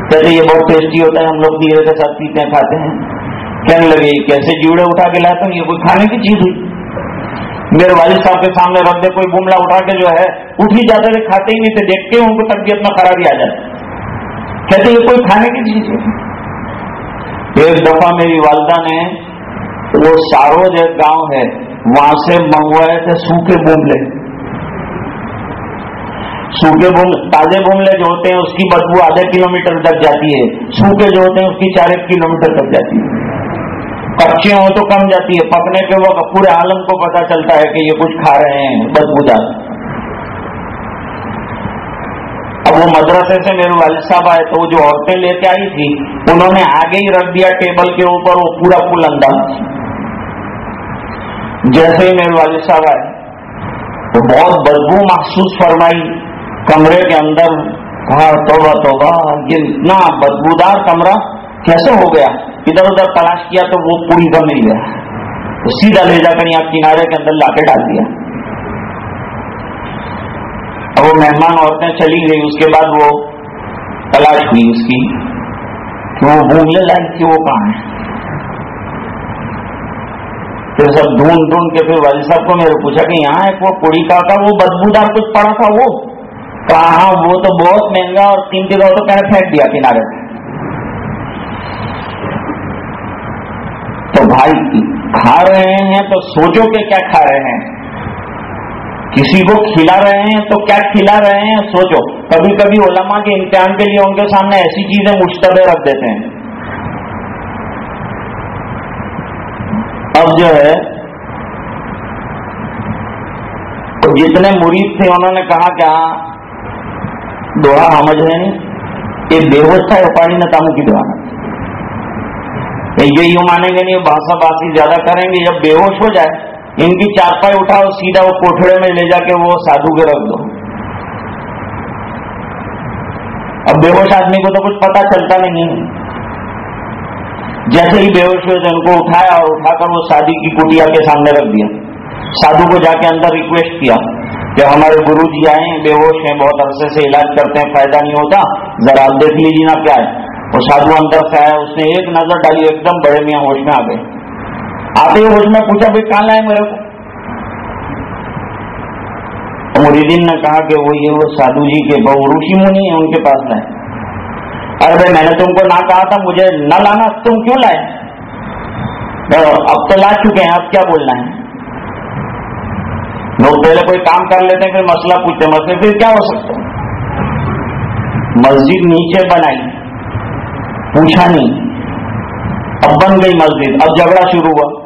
کہتے یہ بہت ٹیسٹی ہوتا ہے، ہم لوگ دیرے کے ساتھ پیتے ہیں، کھاتے ہیں۔ کہنے لگے کیسے جیڑے اٹھا کے لاتے ہیں یہ کوئی کھانے کی چیز ہوئی؟ میرے والد صاحب کے سامنے رکھ دے کوئی بملا اٹھا کے جو ہے، اٹھ ہی جاتے تھے، کھاتے ہی نہیں تھے دیکھتے ان کو طبیعت میں خرابی آ جاتی۔ کہتے یہ کوئی کھانے کی چیز ہے؟ ایک دفعہ میری والدہ نے، وہ ساروج ایک گاؤں ہے، وہاں سے منگوائے تھے سوکھے بوملے۔ سوکھے بوم، تازے بوملے جو ہوتے ہیں، اس کی بدبو آدھے کلو میٹر تک جاتی ہے۔ سوکھے جو ہوتے ہیں، اس کی چار ایک کلو میٹر تک جاتی ہے۔ کچے ہوں تو کم جاتی ہے۔ پکنے کے وقت پورے عالم کو پتا چلتا ہے کہ یہ کچھ کھا رہے ہیں، بدبو دار اب وہ مدرسے سے میرے والد صاحب آئے تو وہ جو عورتیں لے کے آئی تھی، انہوں نے آگے ہی رکھ دیا ٹیبل کے اوپر، وہ پورا پل انداز جیسے ہی میرے والد صاحب آئے، تو بہت بدبو محسوس فرمائی۔ کمرے کے اندر کہا، توبہ توبہ، یہ اتنا بدبودار کمرہ کیسے ہو گیا؟ ادھر ادھر تلاش کیا تو وہ پوری کا مل گیا تو سیدھا لے جا کر یہاں کنارے کے اندر لا کے ڈال دیا۔ اب وہ مہمان عورتیں چلی گئی اس کے بعد وہ تلاش ہوئی اس کی۔ کہ وہ بھونگنے لائق تھی وہ کہاں ہے۔ پھر سب ڈھونڈ ڈھونڈ کے پھر والد صاحب کو میرے پوچھا کہ یہاں ایک وہ کڑی کا تھا، وہ بدبودار کچھ پڑا تھا وہ۔ کہا وہ تو بہت مہنگا اور قیمتی تھا تو کہنا پھینک دیا کنارے پہ تو بھائی کھا رہے ہیں تو سوچو کہ کیا کھا رہے ہیں۔ کسی کو کھلا رہے ہیں تو کیا کھلا رہے ہیں؟ سوچو۔ کبھی کبھی علماء کے امتحان کے لیے ان کے سامنے ایسی چیزیں مشتبہ رکھ دیتے ہیں۔ اب جو ہے جتنے مرید تھے، انہوں نے کہا کہ ہاں دوہا سمجھ رہے یہ بے ہوش تھا پانی نہ تاموں کی دوہا یہ یوں مانیں گے نہیں باسا باسی زیادہ کریں گے، جب بے ہوش ہو جائے، ان کی چارپائی اٹھاؤ، سیدھا وہ کوٹڑے میں لے جا کے وہ سادھو کے رکھ دو۔ اب بے ہوش آدمی کو تو کچھ پتا چلتا نہیں۔ جیسے ہی بے ہوش ہوئے تو ان کو اٹھایا اور اٹھا کر وہ شادی کی کٹیا کے سامنے رکھ دیا۔ سادھو کو جا کے اندر ریکویسٹ کیا کہ ہمارے گرو جی آئے بے ہوش ہیں، بہت عرصے سے علاج کرتے ہیں، فائدہ نہیں ہوتا۔ ذرا دیکھ لیجیے نا کیا ہے۔ وہ سادھو اندر سے آیا اس نے ایک نظر ڈالی، ایک دم بڑے میاں ہوش میں آ گئے آتے ہی ہوش میں پوچھا بھائی کہاں لائے میرے کو؟ مریدین نے کہا کہ وہ یہ وہ سادھو جی کے بہو روشی منی ہیں، ان کے پاس لائے ارے بھائی، میں نے تم کو نہ کہا تھا، مجھے نہ لانا، تم کیوں لائے؟ اب تو لا چکے ہیں، اب کیا بولنا ہے؟ لوگ پہلے کوئی کام کر لیتے ہیں پھر مسئلہ پوچھتے مسئلے پھر کیا ہو سکتا؟ مسجد نیچے بنائی۔ پوچھا نہیں۔ اب بن گئی مسجد۔ اب جھگڑا شروع ہوا۔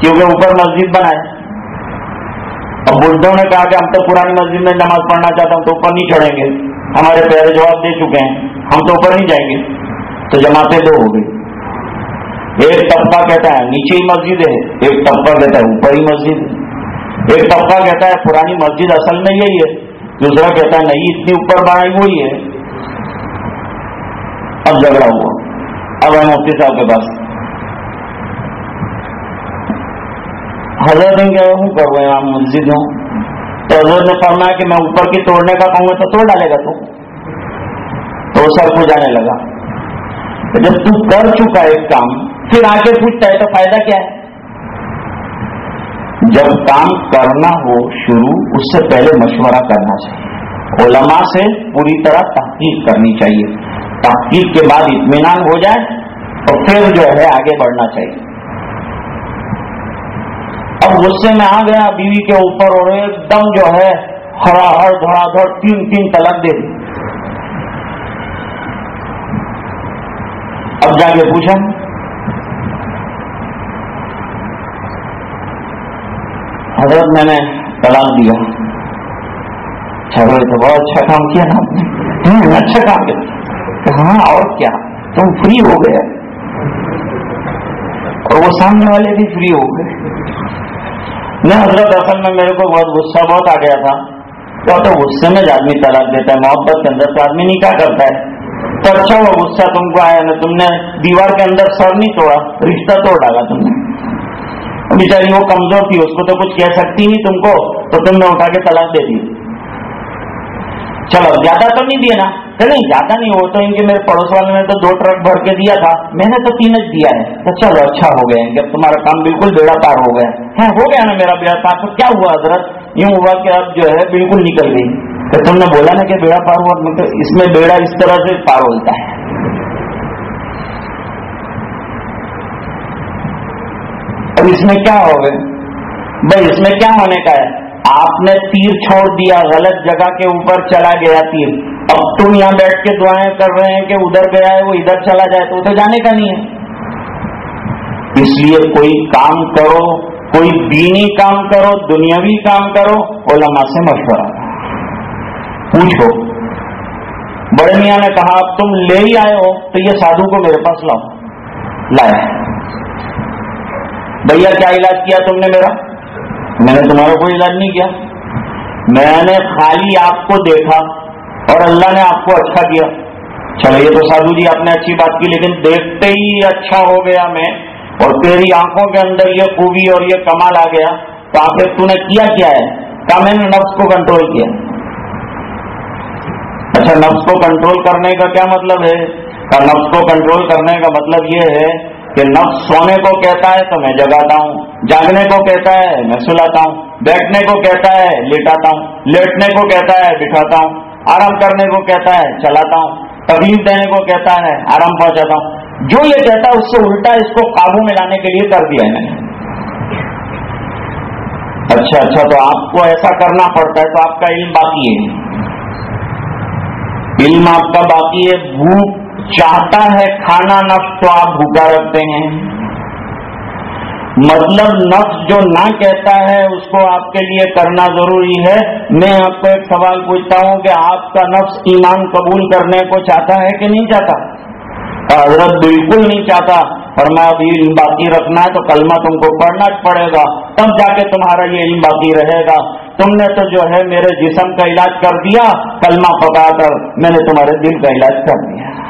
کیونکہ اوپر مسجد بنائے اب بلڈوں نے کہا کہ ہم تو پرانی مسجد میں نماز پڑھنا چاہتا ہوں، تو اوپر نہیں چڑھیں گے۔ ہمارے پہلے جواب دے چکے ہیں۔ ہم تو اوپر نہیں جائیں گے۔ تو جماعتیں دو ہو گئی۔ ایک طبقہ کہتا ہے، نیچے ہی مسجد ہے۔ ایک طبقہ کہتا ہے، اوپر ہی مسجد ہے۔ ایک طبقہ کہتا ہے، پرانی مسجد اصل میں یہی ہے۔ دوسرا کہتا ہے، نہیں، اتنی اوپر بڑھائی ہوئی ہے۔ اب جھگڑا ہوا۔ اب ہے مفتی صاحب کے پاس۔ حضرت کیا ہوں کر رہے ہیں مسجد ہوں۔ تو حضرت نے فرمایا کہ میں اوپر کی توڑنے کا کہوں گا تو توڑ ڈالے گا تو۔ تو سر کو جانے لگا۔ جب تو کر چکا ایک کام، پھر آگے پوچھتا ہے تو فائدہ کیا ہے؟ جب کام کرنا ہو شروع، اس سے پہلے مشورہ کرنا چاہیے۔ علماء سے پوری طرح تحقیق کرنی چاہیے۔ تحقیق کے بعد اطمینان ہو جائے اور پھر جو ہے آگے بڑھنا چاہیے۔ اب غصے میں آ گیا، بیوی کے اوپر اور ایک دم جو ہے ہرا ہر دھڑا دھڑ تین تین طلب دے دی۔ اب جا کے پوچھا، حضرت میں نے طلاق دیا۔ اچھا، تو بہت اچھا کام کیا نا اچھا کام کیا ہاں اور کیا؟ تم فری ہو گئے۔ اور وہ سامنے والے بھی فری ہو گئے۔ میں حضرت اصل میں میرے کو بہت غصہ، بہت آ گیا تھا۔ تو غصے میں آدمی طلاق دیتا ہے، محبت کے اندر تو آدمی نہیں، کیا کرتا ہے؟ تو اچھا وہ غصہ تم کو آیا نا تم نے دیوار کے اندر سر نہیں توڑا، رشتہ توڑ ڈالا تم نے۔ بیچاری وہ کمزور تھی، اس کو تو کچھ کہہ سکتی نہیں تم کو، تو تم نے اٹھا کے طلاق دے دی۔ چلو، زیادہ تو نہیں دیا نا نہیں، زیادہ نہیں ہو تو ان کے میرے پڑوس والے نے تو دو ٹرک بھر کے دیا تھا۔ میں نے تو تین دیا ہے۔ تو چلو اچھا ہو گیا جب تمہارا کام بالکل بیڑا پار ہو گیا۔ ہاں ہو گیا نا میرا بیڑا پار۔ تو کیا ہوا حضرت؟ یوں ہوا کہ اب جو ہے بالکل نکل گئی۔ تو تم نے بولا نا کہ بیڑا پار ہوا۔ مطلب اس میں بیڑا اس طرح سے پار ہوتا ہے۔ اب اس میں کیا ہوگا؟ بھائی، اس میں کیا ہونے کا ہے؟ آپ نے تیر چھوڑ دیا، غلط جگہ کے اوپر چلا گیا تیر۔ اب تم یہاں بیٹھ کے دعائیں کر رہے ہیں کہ ادھر گیا ہے وہ ادھر چلا جائے، تو ادھر جانے کا نہیں ہے۔ اس لیے کوئی کام کرو، کوئی دینی کام کرو، دنیاوی کام کرو، علماء سے مشورہ۔ پوچھو۔ بڑے میاں نے کہا، اب تم لے ہی آئے ہو، تو یہ سادھو کو میرے پاس لاؤ۔ لائے۔ بھیا، کیا علاج کیا تم نے میرا؟ میں نے تمہارا کوئی علاج نہیں کیا۔ میں نے خالی آپ کو دیکھا اور اللہ نے آپ کو اچھا کیا۔ چلو یہ تو سادھو جی آپ نے اچھی بات کی، لیکن دیکھتے ہی اچھا ہو گیا میں اور تیری آنکھوں کے اندر یہ خوبی اور یہ کمال آ گیا تو آخر تو نے کیا کیا ہے؟ کیا میں نے نفس کو کنٹرول کیا؟ اچھا نفس کو کنٹرول کرنے کا کیا مطلب ہے؟ نفس کو کنٹرول کرنے کا مطلب یہ ہے کہ نفس سونے کو کہتا ہے تو میں جگاتا ہوں، جاگنے کو کہتا ہے میں سلاتا ہوں، بیٹھنے کو کہتا ہے لیٹاتا ہوں، لیٹنے کو کہتا ہے بٹھاتا ہوں، آرام کرنے کو کہتا ہے چلاتا ہوں تکلیف دینے کو کہتا ہے آرام پہنچاتا ہوں۔ جو یہ کہتا ہے اس سے الٹا اس کو قابو میں لانے کے لیے کر دیا ہے۔ میں نے اچھا اچھا تو آپ کو ایسا کرنا پڑتا ہے تو آپ کا علم باقی ہے۔ علم آپ کا باقی ہے، بھوک چاہتا ہے کھانا نفس تو آپ بھوکا رکھتے ہیں۔ مطلب نفس جو نہ کہتا ہے، اس کو آپ کے لیے کرنا ضروری ہے۔ میں آپ کو ایک سوال پوچھتا ہوں کہ آپ کا نفس ایمان قبول کرنے کو چاہتا ہے کہ نہیں چاہتا؟ حضرت بالکل نہیں چاہتا۔ اور میں اب علم باقی رکھنا ہے تو کلمہ تم کو پڑھنا پڑے گا۔ تب جا کے تمہارا یہ علم باقی رہے گا۔ تم نے تو جو ہے میرے جسم کا علاج کر دیا۔ کلمہ پکا کر میں نے تمہارے دل کا علاج کر دیا۔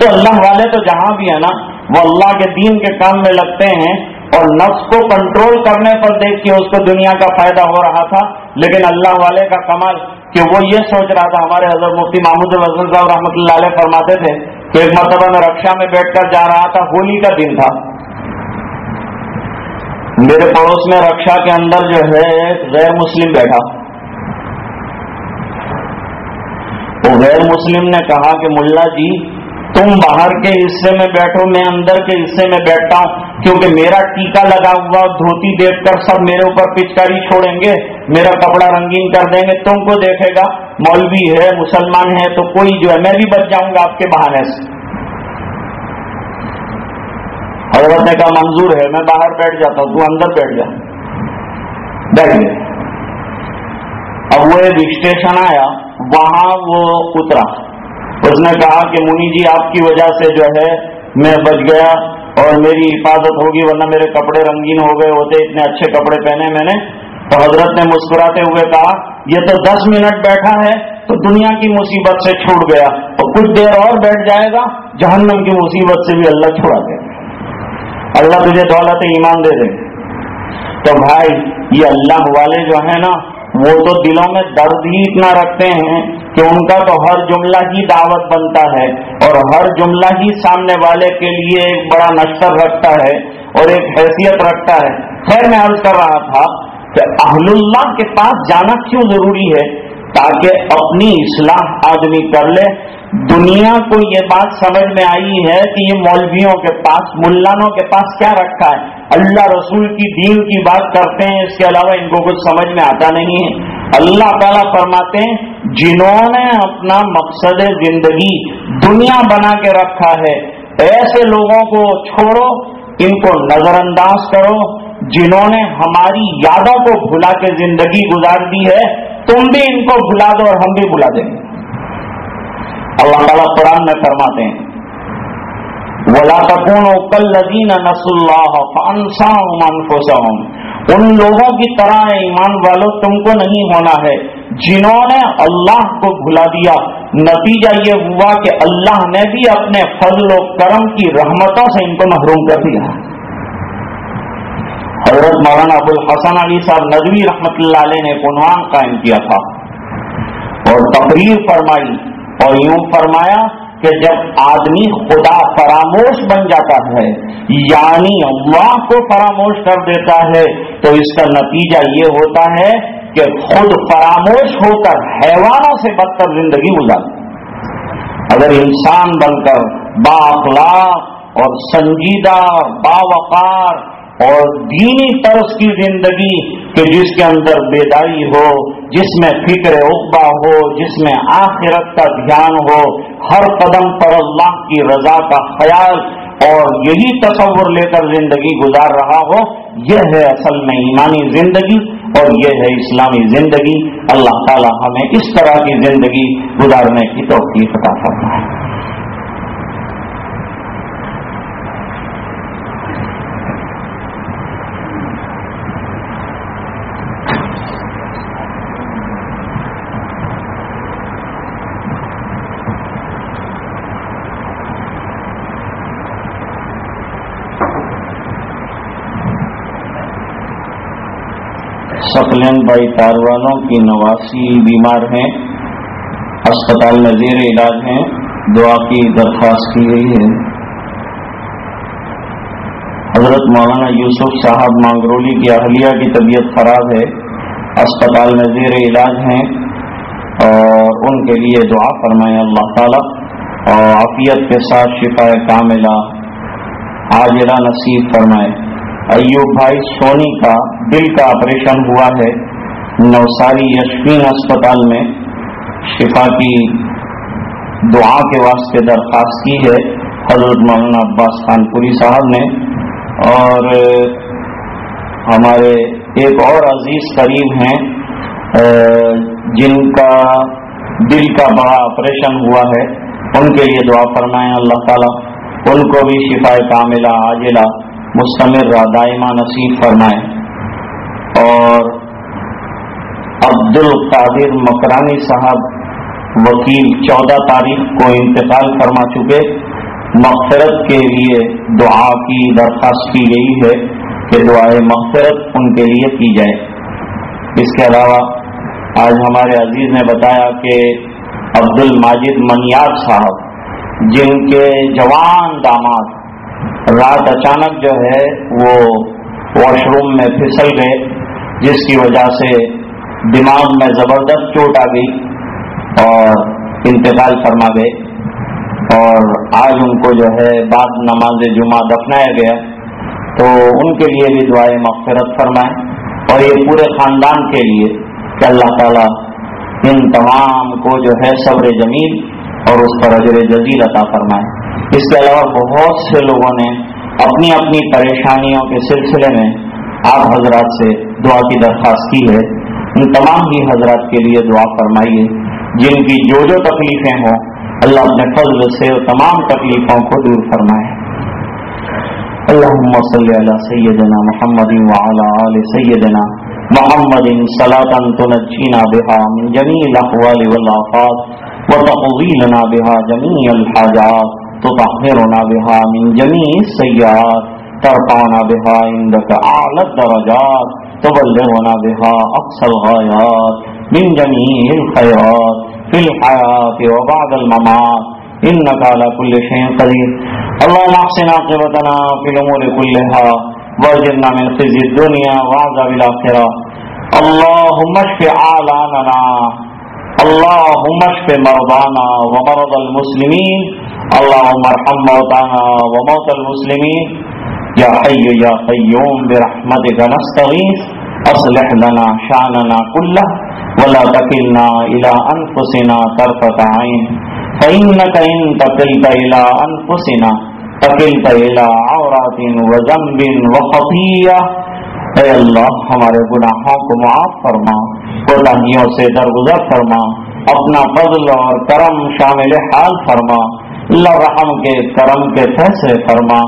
تو اللہ والے تو جہاں بھی ہے نا، وہ اللہ کے دین کے کام میں لگتے ہیں اور نفس کو کنٹرول کرنے پر دیکھ کے اس کو دنیا کا فائدہ ہو رہا تھا۔ لیکن اللہ والے کا کمال کہ وہ یہ سوچ رہا تھا، ہمارے حضرت مفتی محمود الحسن صاحب رحمۃ اللہ علیہ فرماتے تھے کہ ایک مرتبہ میں رکشا میں بیٹھ کر جا رہا تھا، ہولی کا دن تھا۔ میرے پڑوس میں رکشا کے اندر جو ہے، غیر مسلم بیٹھا۔ وہ غیر مسلم نے کہا کہ ملا جی تم باہر کے حصے میں بیٹھو، میں اندر کے حصے میں بیٹھتا ہوں، کیونکہ میرا ٹیکا لگا ہوا، دھوتی دیکھ کر سب میرے اوپر پچکاری چھوڑیں گے، میرا کپڑا رنگین کر دیں گے، تم کو دیکھے گا، مولوی ہے، مسلمان ہے، تو کوئی جو ہے، میں بھی بچ جاؤں گا آپ کے بہانے سے۔ حضرت نے کہا، منظور ہے، میں باہر بیٹھ جاتا ہوں، تو اندر بیٹھ جا۔ بیٹھ گئے۔ اب وہ ایک اسٹیشن آیا، وہاں وہ اترا۔ اس نے کہا کہ منی جی آپ کی وجہ سے جو ہے میں بچ گیا اور میری حفاظت ہوگی، ورنہ میرے کپڑے رنگین ہو گئے ہوتے، اتنے اچھے کپڑے پہنے میں نے۔ تو حضرت نے مسکراتے ہوئے کہا، یہ تو دس منٹ بیٹھا ہے تو دنیا کی مصیبت سے چھوٹ گیا اور کچھ دیر اور بیٹھ جائے گا، جہنم کی مصیبت سے بھی اللہ چھوڑا دے۔ اللہ تجھے دولت ایمان دے دے۔ تو بھائی، یہ اللہ والے جو ہیں نا وہ تو دلوں میں درد ہی اتنا رکھتے ہیں کہ ان کا تو ہر جملہ ہی دعوت بنتا ہے اور ہر جملہ ہی سامنے والے کے لیے ایک بڑا نشتر رکھتا ہے اور ایک حیثیت رکھتا ہے۔ خیر، میں عرض کر رہا تھا کہ اہل اللہ کے پاس جانا کیوں ضروری ہے؟ تاکہ اپنی اصلاح آدمی کر لے۔ دنیا کو یہ بات سمجھ میں آئی ہے کہ یہ مولویوں کے پاس، ملانوں کے پاس کیا رکھا ہے؟ اللہ رسول کی دین کی بات کرتے ہیں، اس کے علاوہ ان کو کچھ سمجھ میں آتا نہیں ہے۔ اللہ تعالیٰ فرماتے ہیں، جنہوں نے اپنا مقصد زندگی دنیا بنا کے رکھا ہے، ایسے لوگوں کو چھوڑو، ان کو نظر انداز کرو، جنہوں نے ہماری یادوں کو بھلا کے زندگی گزار دی ہے، تم بھی ان کو بھلا دو اور ہم بھی بھلا دیں گے۔ اللہ تعالیٰ قرآن میں فرماتے ہیں ولا تکون کل لذین نس اللہ ان لوگوں کی طرح ایمان والوں تم کو نہیں ہونا ہے۔ جنہوں نے اللہ کو بھلا دیا، نتیجہ یہ ہوا کہ اللہ نے بھی اپنے فضل و کرم کی رحمتوں سے ان کو محروم کر دیا۔ حضرت مولانا ابو الحسن علی صاحب ندوی رحمت اللہ علیہ نے عنوان قائم کیا تھا اور تقریر فرمائی اور یوں فرمایا کہ جب آدمی خدا فراموش بن جاتا ہے یعنی اللہ کو فراموش کر دیتا ہے، تو اس کا نتیجہ یہ ہوتا ہے کہ خود فراموش ہو کر حیوانوں سے بدتر زندگی گزار اگر انسان بن کر با اخلاق اور سنجیدہ باوقار اور دینی طرز کی زندگی کہ جس کے اندر بیداری ہو، جس میں فکر اقبا ہو، جس میں آخرت کا دھیان ہو، ہر قدم پر اللہ کی رضا کا خیال اور یہی تصور لے کر زندگی گزار رہا ہو، یہ ہے اصل میں ایمانی زندگی اور یہ ہے اسلامی زندگی۔ اللہ تعالی ہمیں اس طرح کی زندگی گزارنے کی توفیق عطا کرنا ہے سکلین بائی تار والوں کی نواسی بیمار ہیں، اسپتال میں زیر علاج ہیں، دعا کی درخواست کی گئی ہے۔ حضرت مولانا یوسف صاحب مانگرولی کی اہلیہ کی طبیعت خراب ہے، اسپتال میں زیر علاج ہیں، اور ان کے لیے دعا فرمائیں اللہ تعالی، اور عافیت کے ساتھ شفا کاملہ۔ حاجرہ نصیب فرمائے، ایوب بھائی سونی کا دل کا آپریشن ہوا ہے۔ نوساری یشمین اسپتال میں شفا کی دعا کے واسطے درخواست کی ہے۔ حضرت مولانا عباس خان پوری صاحب نے۔ اور ہمارے ایک اور عزیز قریب ہیں جن کا دل کا بڑا آپریشن ہوا ہے، ان کے لیے دعا فرمائیں اللہ تعالیٰ۔ ان کو بھی شفا کاملہ عاجلہ مستمر دائمہ نصیب فرمائیں۔ اور عبد القادر مکرانی صاحب وکیل چودہ تاریخ کو انتقال فرما چکے۔ مغفرت کے لیے دعا کی درخواست کی گئی ہے کہ دعائیں مغفرت ان کے لیے کی جائے۔ اس کے علاوہ آج ہمارے عزیز نے بتایا کہ عبد الماجد منیاد صاحب، جن کے جوان داماد رات اچانک جو ہے وہ واش روم میں پھسل گئے، جس کی وجہ سے دماغ میں زبردست چوٹ آ گئی اور انتقال فرما گئے اور آج ان کو جو ہے بعد نماز جمعہ دفنایا گیا تو ان کے لیے بھی دعائیں مغفرت فرمائیں اور یہ پورے خاندان کے لیے کہ اللہ تعالیٰ ان تمام کو جو ہے صبر جمیل اور اس پر اجر جزیر عطا فرمائیں اس کے علاوہ بہت سے لوگوں نے اپنی اپنی پریشانیوں کے سلسلے میں آپ حضرات سے دعا کی درخواست کی ہے۔ ان تمام ہی حضرات کے لیے دعا فرمائیے، جن کی جو جو تکلیفیں ہوں، اللہ اپنے فضل سے تمام تکلیفوں کو دور فرمائے۔ اللهم صل على سيدنا محمد وعلى آل سيدنا محمد صلاة تنجينا بها من جميع الأحوال والآفات وتقضي لنا بها جميع الحاجات تطهرنا بها من جميع السيئات ترفعنا بها عندك أعلى الدرجات۔ تبلغنا بها أقصى الغايات من جميع الخيرات في الحياة وبعد الممات. إنك على كل شيء قدير. اللهم احسن عاقبتنا في الأمور كلها واجرنا من خزي الدنيا وعذاب الآخرة. اللهم اشف عالاننا اللهم اشف مرضانا ومرض المسلمين. اللهم ارحم موتانا وموت المسلمين. يا حي يا قيوم برحمتك نستغيث اصلح لنا شاننا كله، ولا تكلنا الى انفسنا طرفة عين. فانك ان تقلت الى انفسنا تقلت الى عورات وذنب وخطيئة. اے اللہ ہمارے گناہوں کو معاف فرما کوتاہیوں سے درگزر فرما، اپنا فضل اور کرم شامل حال فرما، اللہ رحم کے کرم کے فیصلے فرما۔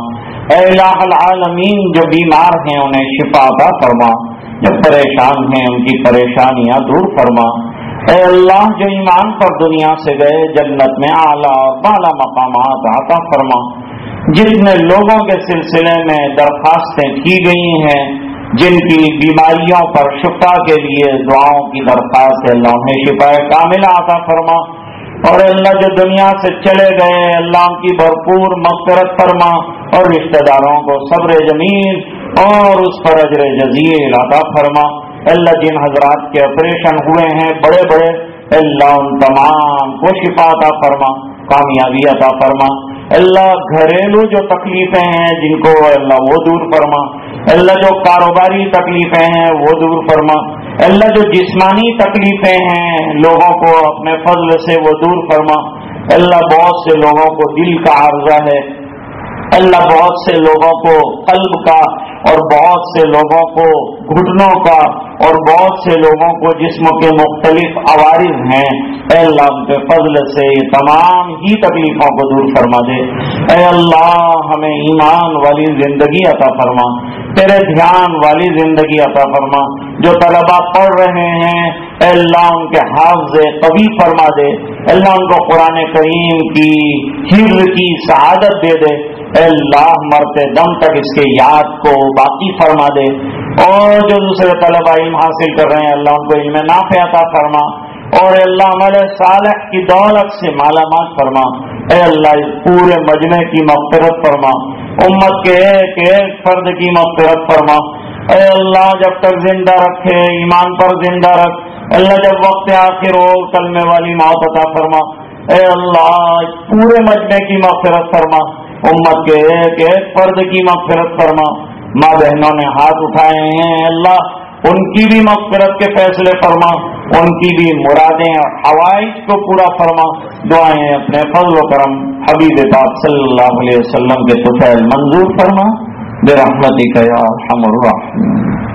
اے الہ العالمین، جو بیمار ہیں انہیں شفا عطا فرما جو پریشان ہیں ان کی پریشانیاں دور فرما۔ اے اللہ، جو ایمان پر دنیا سے گئے، جنت میں اعلیٰ بالا مقامات عطا فرما۔ جتنے لوگوں کے سلسلے میں درخواستیں کی گئی ہیں، جن کی بیماریوں پر شفا کے لیے دعاؤں کی درخواست اللہ انہیں شفا کامل عطا فرما۔ اور اللہ جو دنیا سے چلے گئے اللہ کی بھرپور مغفرت فرما اور رشتہ داروں کو صبر جمیل اور اس پر اجر جزیر عطا فرما۔ اللہ جن حضرات کے آپریشن ہوئے ہیں، بڑے بڑے، اللہ ان تمام کو شفا عطا فرما، کامیابی عطا فرما۔ اللہ گھریلو جو تکلیفیں ہیں، جن کو اللہ وہ دور فرما۔ اللہ جو کاروباری تکلیفیں ہیں، وہ دور فرما۔ اللہ جو جسمانی تکلیفیں ہیں لوگوں کو اپنے فضل سے وہ دور فرما۔ اللہ بہت سے لوگوں کو دل کا عارضہ ہے۔ اللہ بہت سے لوگوں کو قلب کا اور بہت سے لوگوں کو گھٹنوں کا اور بہت سے لوگوں کو جسم کے مختلف عوارض ہیں۔ اے اللہ کے فضل سے یہ تمام ہی تکلیفوں کو دور فرما دے۔ اے اللہ ہمیں ایمان والی زندگی عطا فرما۔ تیرے دھیان والی زندگی عطا فرما۔ جو طلبا پڑھ رہے ہیں، اے اللہ ان کے حافظ کبھی فرما دے۔ اللہ ان کو قرآن کریم کی حفظ کی سعادت دے دے۔ اے اللہ مرتے دم تک اس کے یاد کو باقی فرما دے۔ اور جو دوسرے طلبہ علم حاصل کر رہے ہیں، اللہ ان کو علم نافع عطا فرما۔ اور اللہ عمل صالح کی دولت سے مالا مال فرما۔ اے اللہ پورے مجمع کی مغفرت فرما۔ امت کے ایک ایک فرد کی مغفرت فرما۔ اے اللہ، جب تک زندہ رکھے، ایمان پر زندہ رکھ۔ اللہ، جب وقت آخر ہو، کلمے والی موت عطا فرما۔ اے اللہ پورے مجمع کی مغفرت فرما۔ امت کے ایک ایک فرد کی مغفرت فرما۔ ماں بہنوں نے ہاتھ اٹھائے ہیں، اللہ ان کی بھی مغفرت کے فیصلے فرما، ان کی بھی مرادیں اور حوائج کو پورا فرما۔ دعائیں اپنے فضل و کرم حبیب پاک صلی اللہ علیہ وسلم کے تو منظور فرما۔ بے رحمتی کا یا الرحمن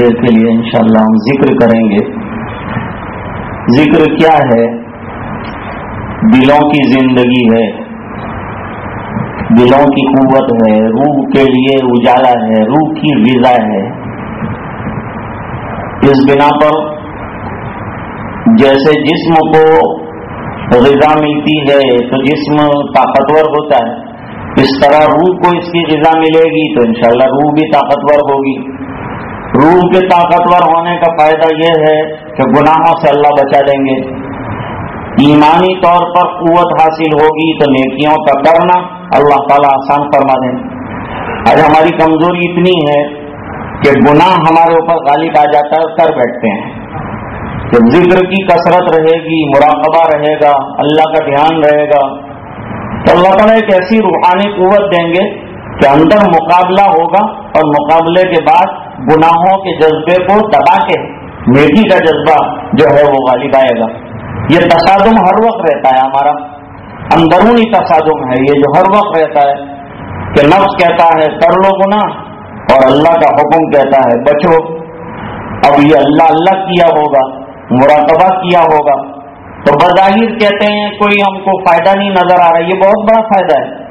دیر کے لیے انشاءاللہ ہم ذکر کریں گے۔ ذکر کیا ہے؟ دلوں کی زندگی ہے، دلوں کی قوت ہے، روح کے لیے اجالا ہے، روح کی غذا ہے۔ اس بنا پر جیسے جسم کو غذا ملتی ہے تو جسم طاقتور ہوتا ہے۔ اس طرح روح کو اس کی غذا ملے گی تو انشاءاللہ روح بھی طاقتور ہوگی۔ روح کے طاقتور ہونے کا فائدہ یہ ہے کہ گناہوں سے اللہ بچا دیں گے۔ ایمانی طور پر قوت حاصل ہوگی تو نیکیوں کا کرنا اللہ تعالیٰ آسان فرما دیں۔ آج ہماری کمزوری اتنی ہے کہ گناہ ہمارے اوپر غالب آ جاتا ہے کر بیٹھتے ہیں۔ جب ذکر کی کثرت رہے گی، مراقبہ رہے گا، اللہ کا دھیان رہے گا، تو اللہ تعالیٰ ایک ایسی روحانی قوت دیں گے کہ اندر مقابلہ ہوگا اور مقابلے کے بعد گناہوں کے جذبے کو دبا کے نیکی کا جذبہ جو ہے وہ غالب آئے گا۔ یہ تصادم ہر وقت رہتا ہے ہمارا۔ اندرونی تصادم ہے، یہ جو ہر وقت رہتا ہے۔ کہ نفس کہتا ہے، کر لو گنا اور اللہ کا حکم کہتا ہے، بچو۔ اب یہ اللہ اللہ کیا ہوگا؟ مراقبہ کیا ہوگا؟ تو بظاہر کہتے ہیں، کوئی ہم کو فائدہ نہیں نظر آ رہا، یہ بہت بڑا فائدہ ہے۔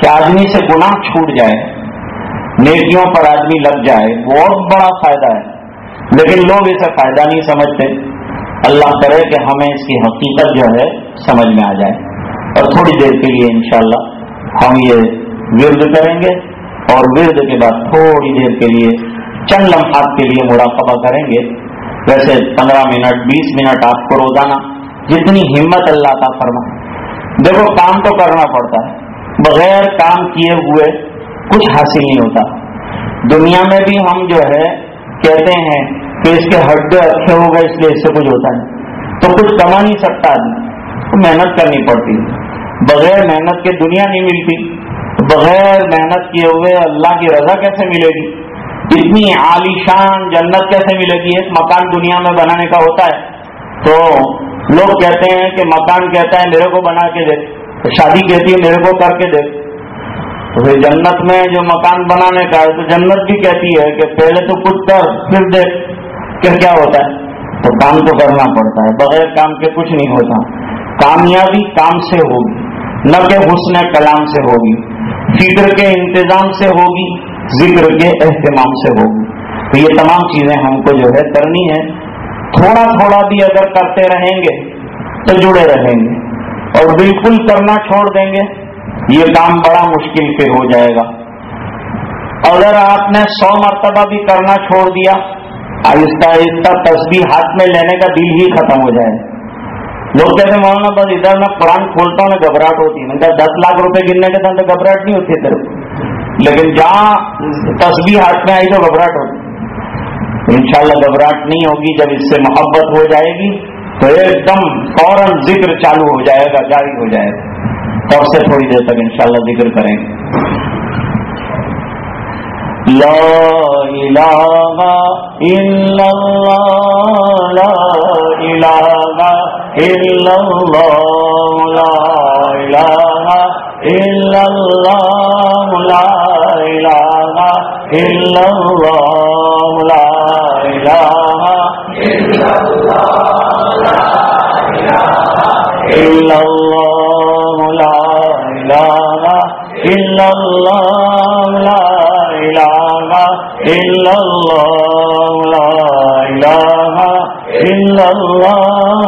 کہ آدمی سے گناہ چھوٹ جائے۔ نیکیوں پر آدمی لگ جائے، بہت بڑا فائدہ ہے۔ لیکن لوگ اسے فائدہ نہیں سمجھتے۔ اللہ کرے کہ ہمیں اس کی حقیقت جو ہے سمجھ میں آ جائے۔ اور تھوڑی دیر کے لیے انشاءاللہ ہم یہ ورد کریں گے۔ اور ورد کے بعد تھوڑی دیر کے لیے، چند لمحات کے لیے مراقبہ کریں گے۔ ویسے پندرہ منٹ، بیس منٹ آپ کو روزانہ جتنی ہمت اللہ کا فرما دیکھو، کام تو کرنا پڑتا ہے۔ بغیر کام کیے ہوئے کچھ حاصل نہیں ہوتا۔ دنیا میں بھی ہم جو ہے کہتے ہیں کہ اس کے ہڈے اچھے ہو گئے اس لیے اس سے کچھ ہوتا ہے۔ تو کچھ کما نہیں سکتا آدمی۔ محنت کرنی پڑتی۔ بغیر محنت کے دنیا نہیں ملتی۔ بغیر محنت کیے ہوئے اللہ کی رضا کیسے ملے گی؟ اتنی عالیشان جنت کیسے ملے گی؟ ایک مکان دنیا میں بنانے کا ہوتا ہے۔ تو لوگ کہتے ہیں کہ مکان کہتا ہے میرے کو بنا کے دے۔ شادی کہتی ہے میرے کو کر کے دے۔ تو پھر جنت میں جو مکان بنانے کا ہے، تو جنت بھی کہتی ہے کہ پہلے تو کچھ کر، پھر دیکھ پھر کیا ہوتا ہے۔ تو کام تو کرنا پڑتا ہے، بغیر کام کے کچھ نہیں ہوتا۔ کامیابی کام سے ہوگی، نہ کہ حسن کلام سے ہوگی۔ فکر کے انتظام سے ہوگی، ذکر کے اہتمام سے ہوگی۔ تو یہ تمام چیزیں ہم کو جو ہے کرنی ہے تھوڑا تھوڑا بھی اگر کرتے رہیں گے تو جڑے رہیں گے اور بالکل کرنا چھوڑ دیں گے۔ یہ کام بڑا مشکل پھر ہو جائے گا۔ اگر آپ نے سو مرتبہ بھی کرنا چھوڑ دیا، آہستہ آہستہ تصویر ہاتھ میں لینے کا دل ہی ختم ہو جائے۔ لوگ کہتے ہیں، مولانا بس ادھر میں قرآن کھولتا ہوں گھبراہٹ ہوتی ہے دس لاکھ روپے گرنے کے تو گھبراہٹ نہیں ہوتی ادھر لیکن جہاں تصویر ہاتھ میں آئی تو گھبراہٹ ہوتی انشاءاللہ گھبراہٹ نہیں ہوگی، جب اس سے محبت ہو جائے گی تو ایک دم فوراً ذکر چالو ہو جائے گا، جاری ہو جائے گا۔ اور سے تھوڑی دیر تک انشاءاللہ ذکر کریں۔ لا الہ الا اللہ، لا الہ الا اللہ، لا الہ الا اللہ، لا الہ الا اللہ، لا الہ الا اللہ۔ لا الہ الا اللہ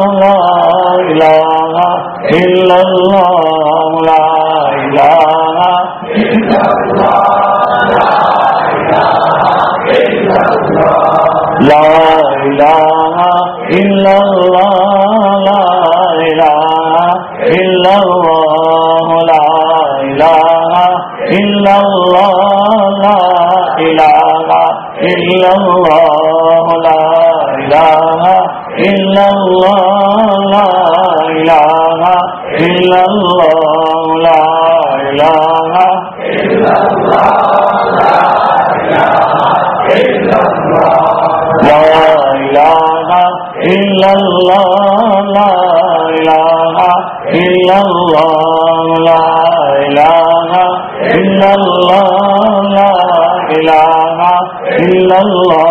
الله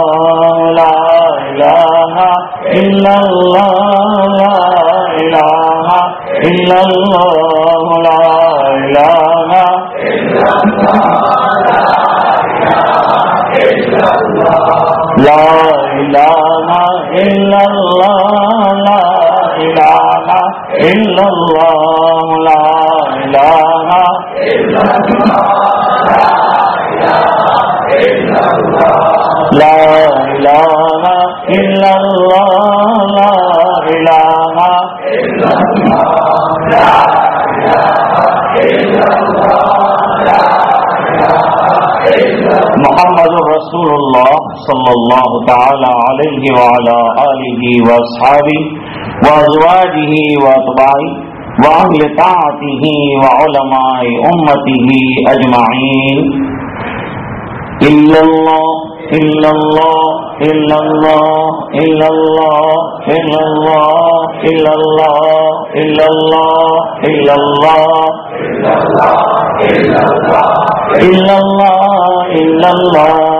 صلی اللہ تعالی علیہ وعلى آلہ واصحابہ وازواجہ واتباعہ وعمل طاعتہ وعلماء امتہ اجمعین الا اللہ الا اللہ الا اللہ الا اللہ الا اللہ الا اللہ الا اللہ الا اللہ الا اللہ الا اللہ إلا الله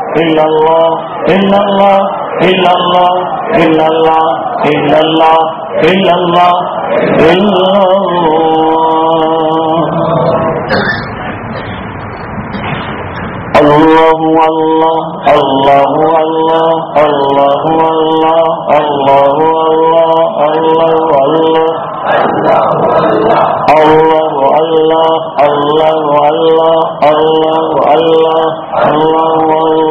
إلا الله إلا الله إلا الله إلا الله إلا الله إلا الله إلا الله الله الله الله الله الله الله الله الله الله الله الله الله الله الله الله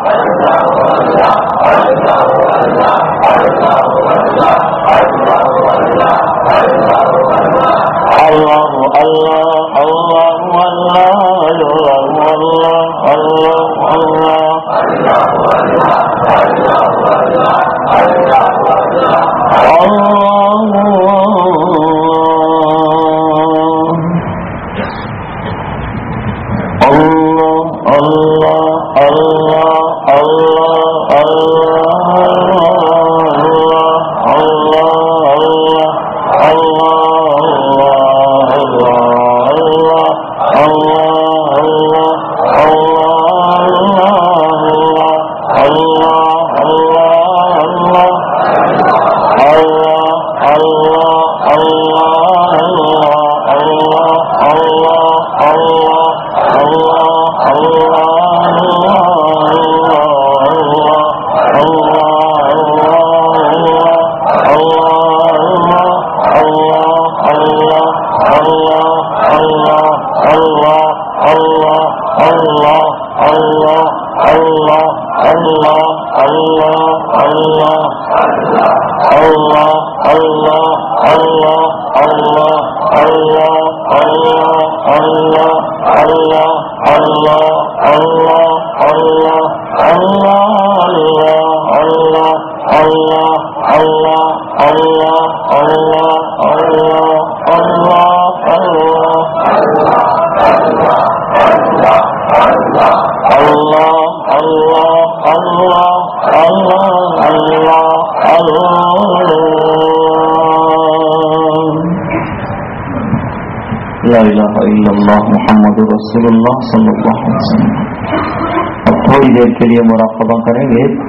اللہ اللہ اللہ اللہ رسول اللہ صلی اللہ علیہ وسلم۔ اب تھوڑی دیر کے لیے مراقبہ کریں گے۔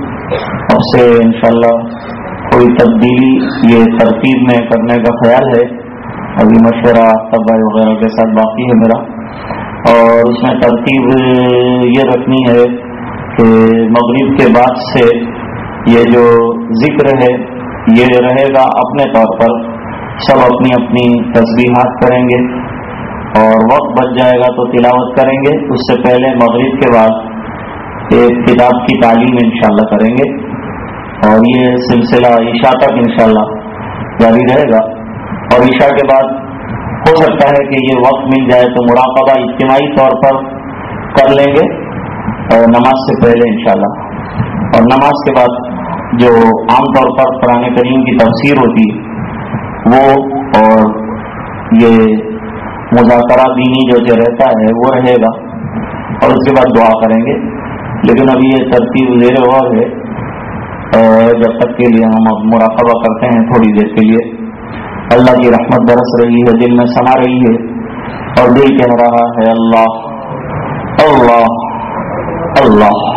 اب سے انشاءاللہ کوئی تبدیلی یہ ترتیب میں کرنے کا خیال ہے۔ ابھی مشورہ بھائی وغیرہ کے ساتھ باقی ہے میرا۔ اور اس میں ترتیب یہ رکھنی ہے کہ مغرب کے بعد سے یہ جو ذکر ہے، یہ رہے گا اپنے طور پر۔ سب اپنی اپنی تصویرات کریں گے۔ وقت بچ جائے گا تو تلاوت کریں گے۔ اس سے پہلے مغرب کے بعد ایک کتاب کی تعلیم انشاءاللہ کریں گے۔ اور یہ سلسلہ عشاء تک انشاءاللہ جاری رہے گا۔ اور عشاء کے بعد ہو سکتا ہے کہ یہ وقت مل جائے تو مراقبہ اجتماعی طور پر کر لیں گے۔ اور نماز سے پہلے انشاءاللہ۔ اور نماز کے بعد جو عام طور پر قرآن کریم کی تفسیر ہوتی وہ مذاکرہ دینی جو جو رہتا ہے وہ رہے گا اور اس کے بعد دعا کریں گے۔ لیکن ابھی یہ ترتیب زیر اور ہے۔ جب تک کے لیے ہم اب مراقبہ کرتے ہیں تھوڑی دیر کے لیے۔ اللہ کی رحمت برس رہی ہے، دل میں سما رہی ہے۔ اور دل کہہ رہا ہے، اللہ اللہ اللہ۔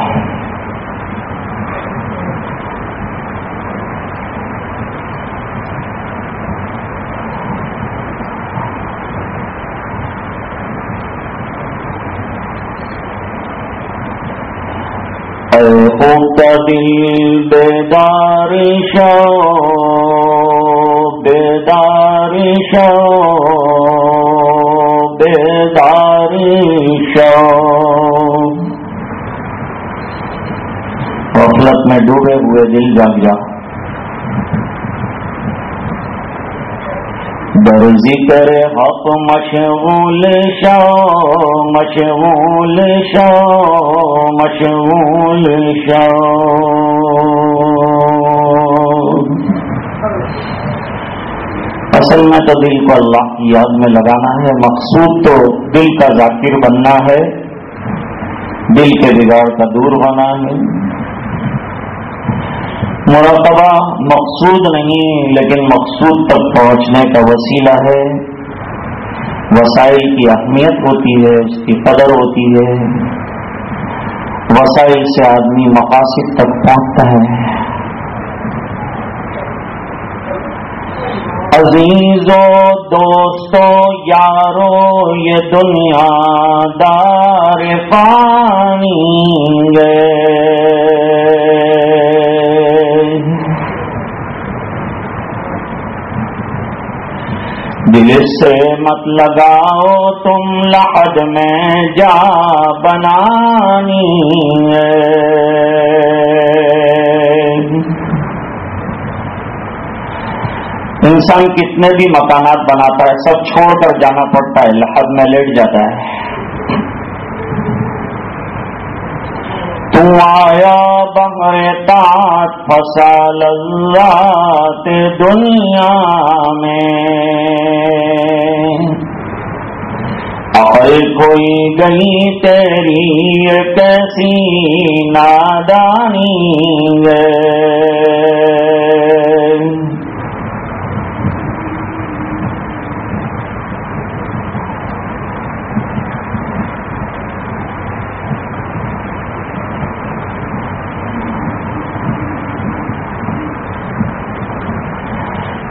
دل بیدار شو بیدار شو بیدار شو۔ غفلت میں ڈوبے ہوئے دل جاگ جا در ذکر حق مشغول شو مشغول شو مشغول شو۔ اصل میں تو دل کو اللہ کی یاد میں لگانا ہے، مقصود تو دل کا ذاکر بننا ہے، دل کے بگاڑ کا دور ہونا ہے۔ مراقبہ مقصود نہیں، لیکن مقصود تک پہنچنے کا وسیلہ ہے۔ وسائل کی اہمیت ہوتی ہے، اس کی قدر ہوتی ہے۔ وسائل سے آدمی مقاصد تک پہنچتا ہے۔ عزیزو، دوستو، یارو، یہ دنیا دار پانی گے دل سے مت لگاؤ، تم لحد میں جا بنانی انسان کتنے بھی مکانات بناتا ہے، سب چھوڑ کر جانا پڑتا ہے، لحد میں لیٹ جاتا ہے۔ آیا بغیر فصال اللہ دنیا میں اور کوئی گئی تیری کیسی نادانی ہے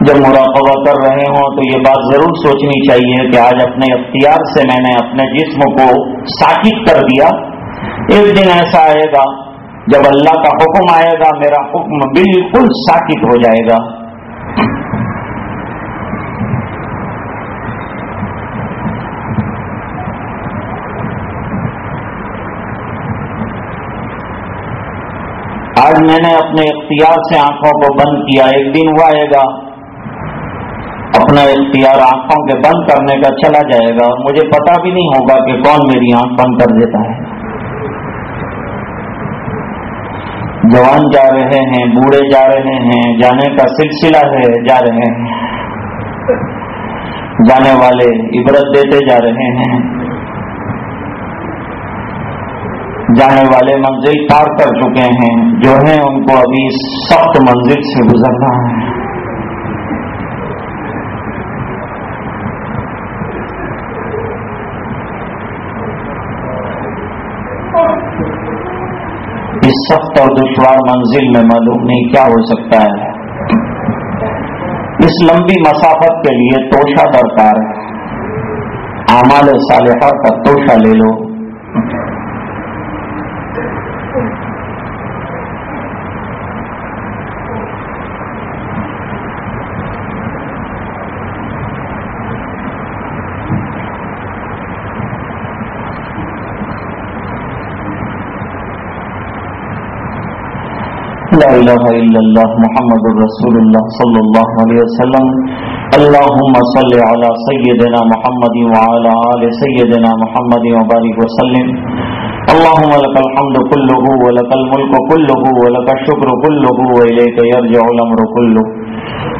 جب مراقبہ کر رہے ہوں تو یہ بات ضرور سوچنی چاہیے کہ آج اپنے اختیار سے میں نے اپنے جسم کو ساکت کر دیا۔ ایک دن ایسا آئے گا جب اللہ کا حکم آئے گا، میرا حکم بالکل ساکت ہو جائے گا۔ آج میں نے اپنے اختیار سے آنکھوں کو بند کیا، ایک دن وہ آئے گا اپنا اختیار آنکھوں کے بند کرنے کا چلا جائے گا اور مجھے پتا بھی نہیں ہوگا کہ کون میری آنکھ بند کر دیتا ہے۔ جوان جا رہے ہیں، بوڑھے جا رہے ہیں، جانے کا سلسلہ ہے، جا رہے ہیں۔ جانے والے عبرت دیتے جا رہے ہیں۔ جانے والے منزل پار کر چکے ہیں۔ جو ہیں ان کو ابھی سخت منزل سے گزرنا ہے۔ اس سخت اور دشوار منزل میں معلوم نہیں کیا ہو سکتا ہے۔ اس لمبی مسافت کے لیے توشہ درکار ہے۔ اعمال صالحہ کا توشہ لے لو۔ لا الا إلا الله محمد رسول الله صلى الله عليه وسلم. اللهم صل على سيدنا محمد وعلى آل سيدنا محمد وبارك وسلم. اللهم لك الحمد كله ولك الملك كله ولك الشكر كله وإليك يرجع الامر كله.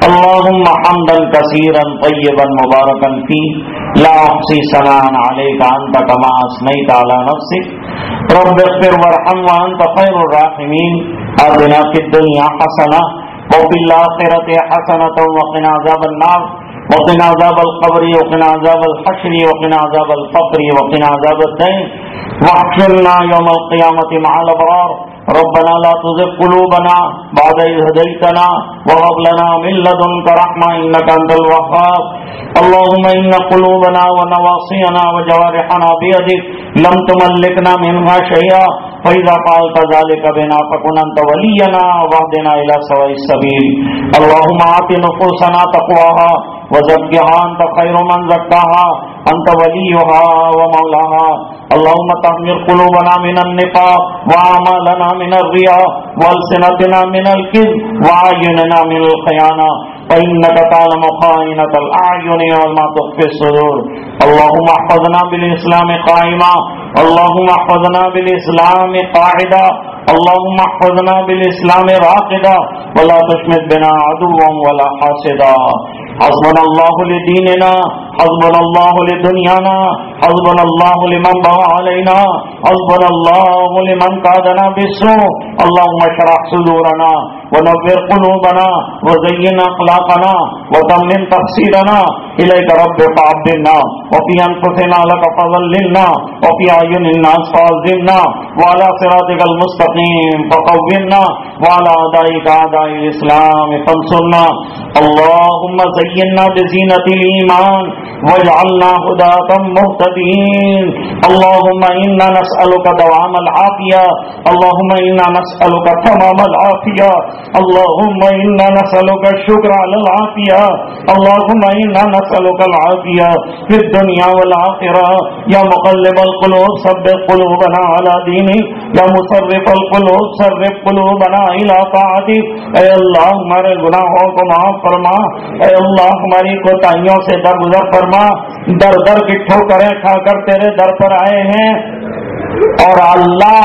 اللهم حمدا كثيرا طيبا مباركا فيه. لا أحصي سناء عليك، أنت كما أثنيت على نفسك. رب اغفر وارحم وأنت خير الراحمين. آتنا في الدنيا حسنة وفي الآخرة حسنة وقنا عذاب النار. وقنا عذاب القبر، وقنا عذاب الحشر، وقنا عذاب الفقر، وقنا عذاب الدين. واحشرنا يوم القيامة مع الأبرار. ربنا لا تزغ قلوبنا بعد إذ هديتنا وهب لنا من لدنك رحمة إنك أنت الوهاب. اللهم إن قلوبنا ونواصينا وجوارحنا بيدك لم تملكنا منها شيئا. فإذا فعلت ذلك بنا فكن أنت ولينا واهدنا إلى سواء السبيل. اللهم آت نفوسنا تقواها وزكها أنت خير من زكاها، أنت وليها ومولاها. اللهم تحمل قلوبنا من النفاق وعمالنا من الرياء والسنتنا من الكذب وعيننا من الخيانة. فإنك تعلم خائنة الأعين وما تخفي الصدور. اللهم احفظنا بالإسلام قائما. اللهم احفظنا بالإسلام قاعدا. اللهم احفظنا بالإسلام راقدا. ولا تشمت بنا عدوا ولا حاسدا. حسبنا الله لديننا، حسبنا الله لدنيانا، حسبنا الله لمن بغى علينا، حسبنا الله لمن قادنا بالسوء. اللهم اشرح صدورنا ونور قلوبنا وزين اخلاقنا وتمن تفسيرنا اليك رب فعبدنا، وفي انفسنا لك فضللنا وفي اعين الناس فاعذنا، وعلى صراطك المستقيم فقومنا، وعلى اعدائك اعداء الاسلام فانصرنا. اللهم زين زينا بزينة الايمان واجعلنا هداة مهتدين اللهم انا نسالك دوام العافيه اللهم انا نسالك تمام العافيه اللهم انا نسالك الشكر على العافيه اللهم انا نسالك العافيه في الدنيا والاخره يا مقلب القلوب ثبت قلوبنا على دينك. يا مصرف القلوب صرف قلوبنا الى طاعتك. اے اللہ ہمارے گناہوں کو معاف فرما اے اللہ ہماری کوتاہیوں سے درگزر فرما، در در کی ٹھوکریں کھا کر تیرے در پر آئے ہیں۔ اور اللہ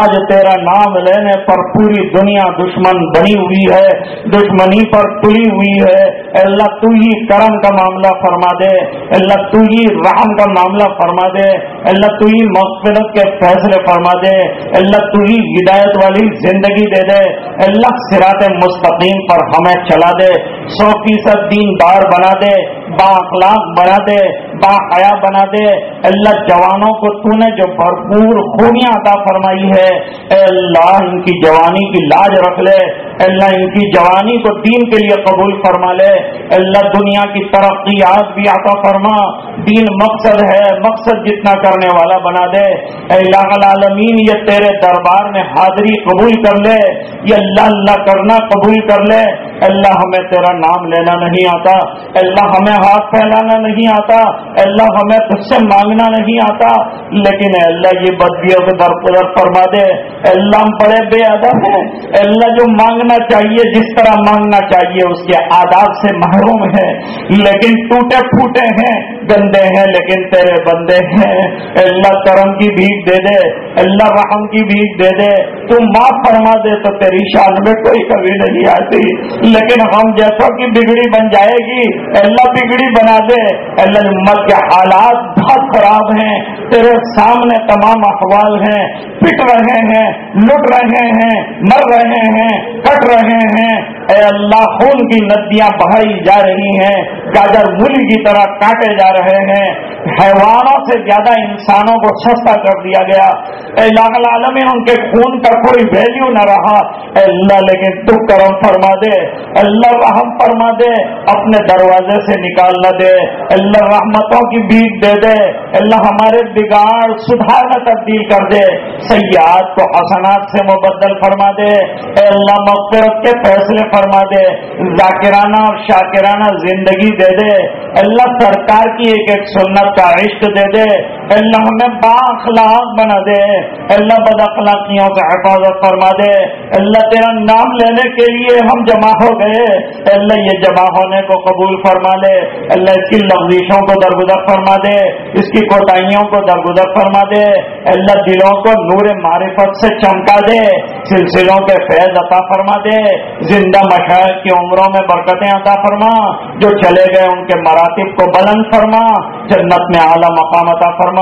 آج تیرا نام لینے پر پوری دنیا دشمن بنی ہوئی ہے، دشمنی پر تلی ہوئی ہے۔ اللہ، تو ہی کرم کا معاملہ فرما دے۔ اللہ، تو ہی رحم کا معاملہ فرما دے۔ اللہ، تو ہی مغفرت کے فیصلے فرما دے۔ اللہ، تو ہی ہدایت والی زندگی دے دے۔ اللہ سرات مستقیم پر ہمیں چلا دے۔ سو فیصد دین دار بنا دے۔ با اخلاق بنا دے۔ با حیا بنا دے۔ اللہ، جوانوں کو تو نے جو بھرپور خوبیاں عطا فرمائی ہے۔ اے اللہ، ان کی جوانی کی لاج رکھ لے۔ اللہ، ان کی جوانی کو دین کے لیے قبول فرما لے۔ اللہ، دنیا کی ترقیات بھی عطا فرما۔ دین مقصد ہے، مقصد جتنا کرنے والا بنا دے۔ اللہ العالمین، یہ تیرے دربار میں حاضری قبول کر لے۔ یہ اللہ اللہ کرنا قبول کر لے۔ اللہ، ہمیں تیرا نام لینا نہیں آتا۔ اللہ، ہمیں ہاتھ پھیلانا نہیں آتا۔ اللہ، ہمیں تجھ سے مانگنا نہیں آتا۔ لیکن اللہ، یہ بدبیوں کو درپدر فرما دے۔ اللہ ہم بڑے بے ادب ہیں اللہ جو مانگنا چاہیے، جس طرح مانگنا چاہیے، اس کے آداب سے محروم ہے۔ لیکن ٹوٹے پھوٹے ہیں، گندے ہیں، لیکن تیرے بندے ہیں۔ اللہ کرم کی بھیک دے دے اللہ رحم کی بھیک دے دے۔ تو معاف فرما دے تو تیری شان میں کوئی کبھی نہیں آتی۔ لیکن ہم جیسا کہ بگڑی بن جائے گی اللہ بگڑی بنا دے۔ اللہ امت کے حالات بہت خراب ہیں، تیرے سامنے تمام احوال ہیں، پٹ رہے ہیں، لٹ رہے ہیں، مر رہے ہیں، کٹ رہے ہیں۔ اے اللہ، خون کی ندیاں بہائی جا رہی ہیں، گاجر ملی کی طرح کاٹے جا رہے ہیں۔ حیوانوں سے زیادہ انسانوں کو سستا کر دیا گیا۔ اے اللہ میں ان کے خون کا کوئی ویلیو نہ رہا۔ اے اللہ، لیکن تو کرم فرما دے۔ اللہ، رحم فرما دے۔ اپنے دروازے سے نکال نہ دے۔ اللہ، رحمتوں کی بیٹ دے دے۔ اللہ، ہمارے بگاڑ سدھار میں تبدیل کر دے سیاحت کو حسنات سے مبدل فرما دے۔ اے اللہ، مغفرت کے فیصلے فرما دے۔ ذاکرانہ اور شاکرانہ زندگی دے دے۔ اللہ سرکار کی ایک ایک سنت کا عشق دے دے۔ اللہ ہمیں با اخلاق بنا دے، اللہ بد اخلاقیوں سے حفاظت فرما دے۔ اللہ تیرا نام لینے کے لیے ہم جمع ہو گئے۔ اللہ یہ جمع ہونے کو قبول فرما لے۔ اللہ اس کی لغزشوں کو درگزر فرما دے، اس کی کوتاہیوں کو درگزر فرما دے۔ اللہ دلوں کو نور معرفت سے چمکا دے، سلسلوں کے فیض عطا فرما دے۔ زندہ مشاعر کی عمروں میں برکتیں عطا فرما۔ جو چلے گئے ان کے مراتب کو بلند فرما۔ جنت میں اعلیٰ مقام عطا فرما۔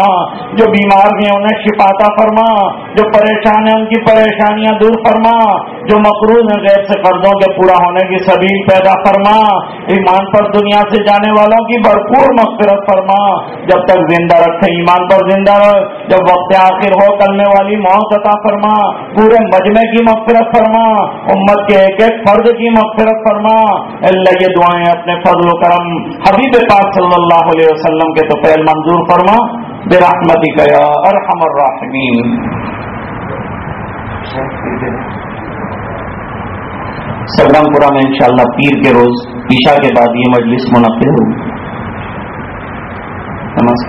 جو بیمار ہیں انہیں شفاتا فرما، جو پریشان ہیں ان کی پریشانیاں دور فرما، جو مقروض ہیں غیر سے قرضوں کے پورا ہونے کی سبیل پیدا فرما، ایمان پر دنیا سے جانے والوں کی بھرپور مغفرت فرما۔ جب تک زندہ رکھے، ایمان پر زندہ رہ جب وقت آخر ہو کرنے والی موت عطا فرما۔ پورے مجمع کی مغفرت فرما۔ امت کے ایک ایک فرد کی مغفرت فرما۔ اللہ یہ دعائیں اپنے فضل و کرم حبیب پاک صلی اللہ علیہ وسلم کے تو پہل منظور فرما۔ بے رحمتی ارحم الراحمین سبرم پورا میں انشاءاللہ پیر کے روز، عشاء کے بعد یہ مجلس منعقد ہوگی نماز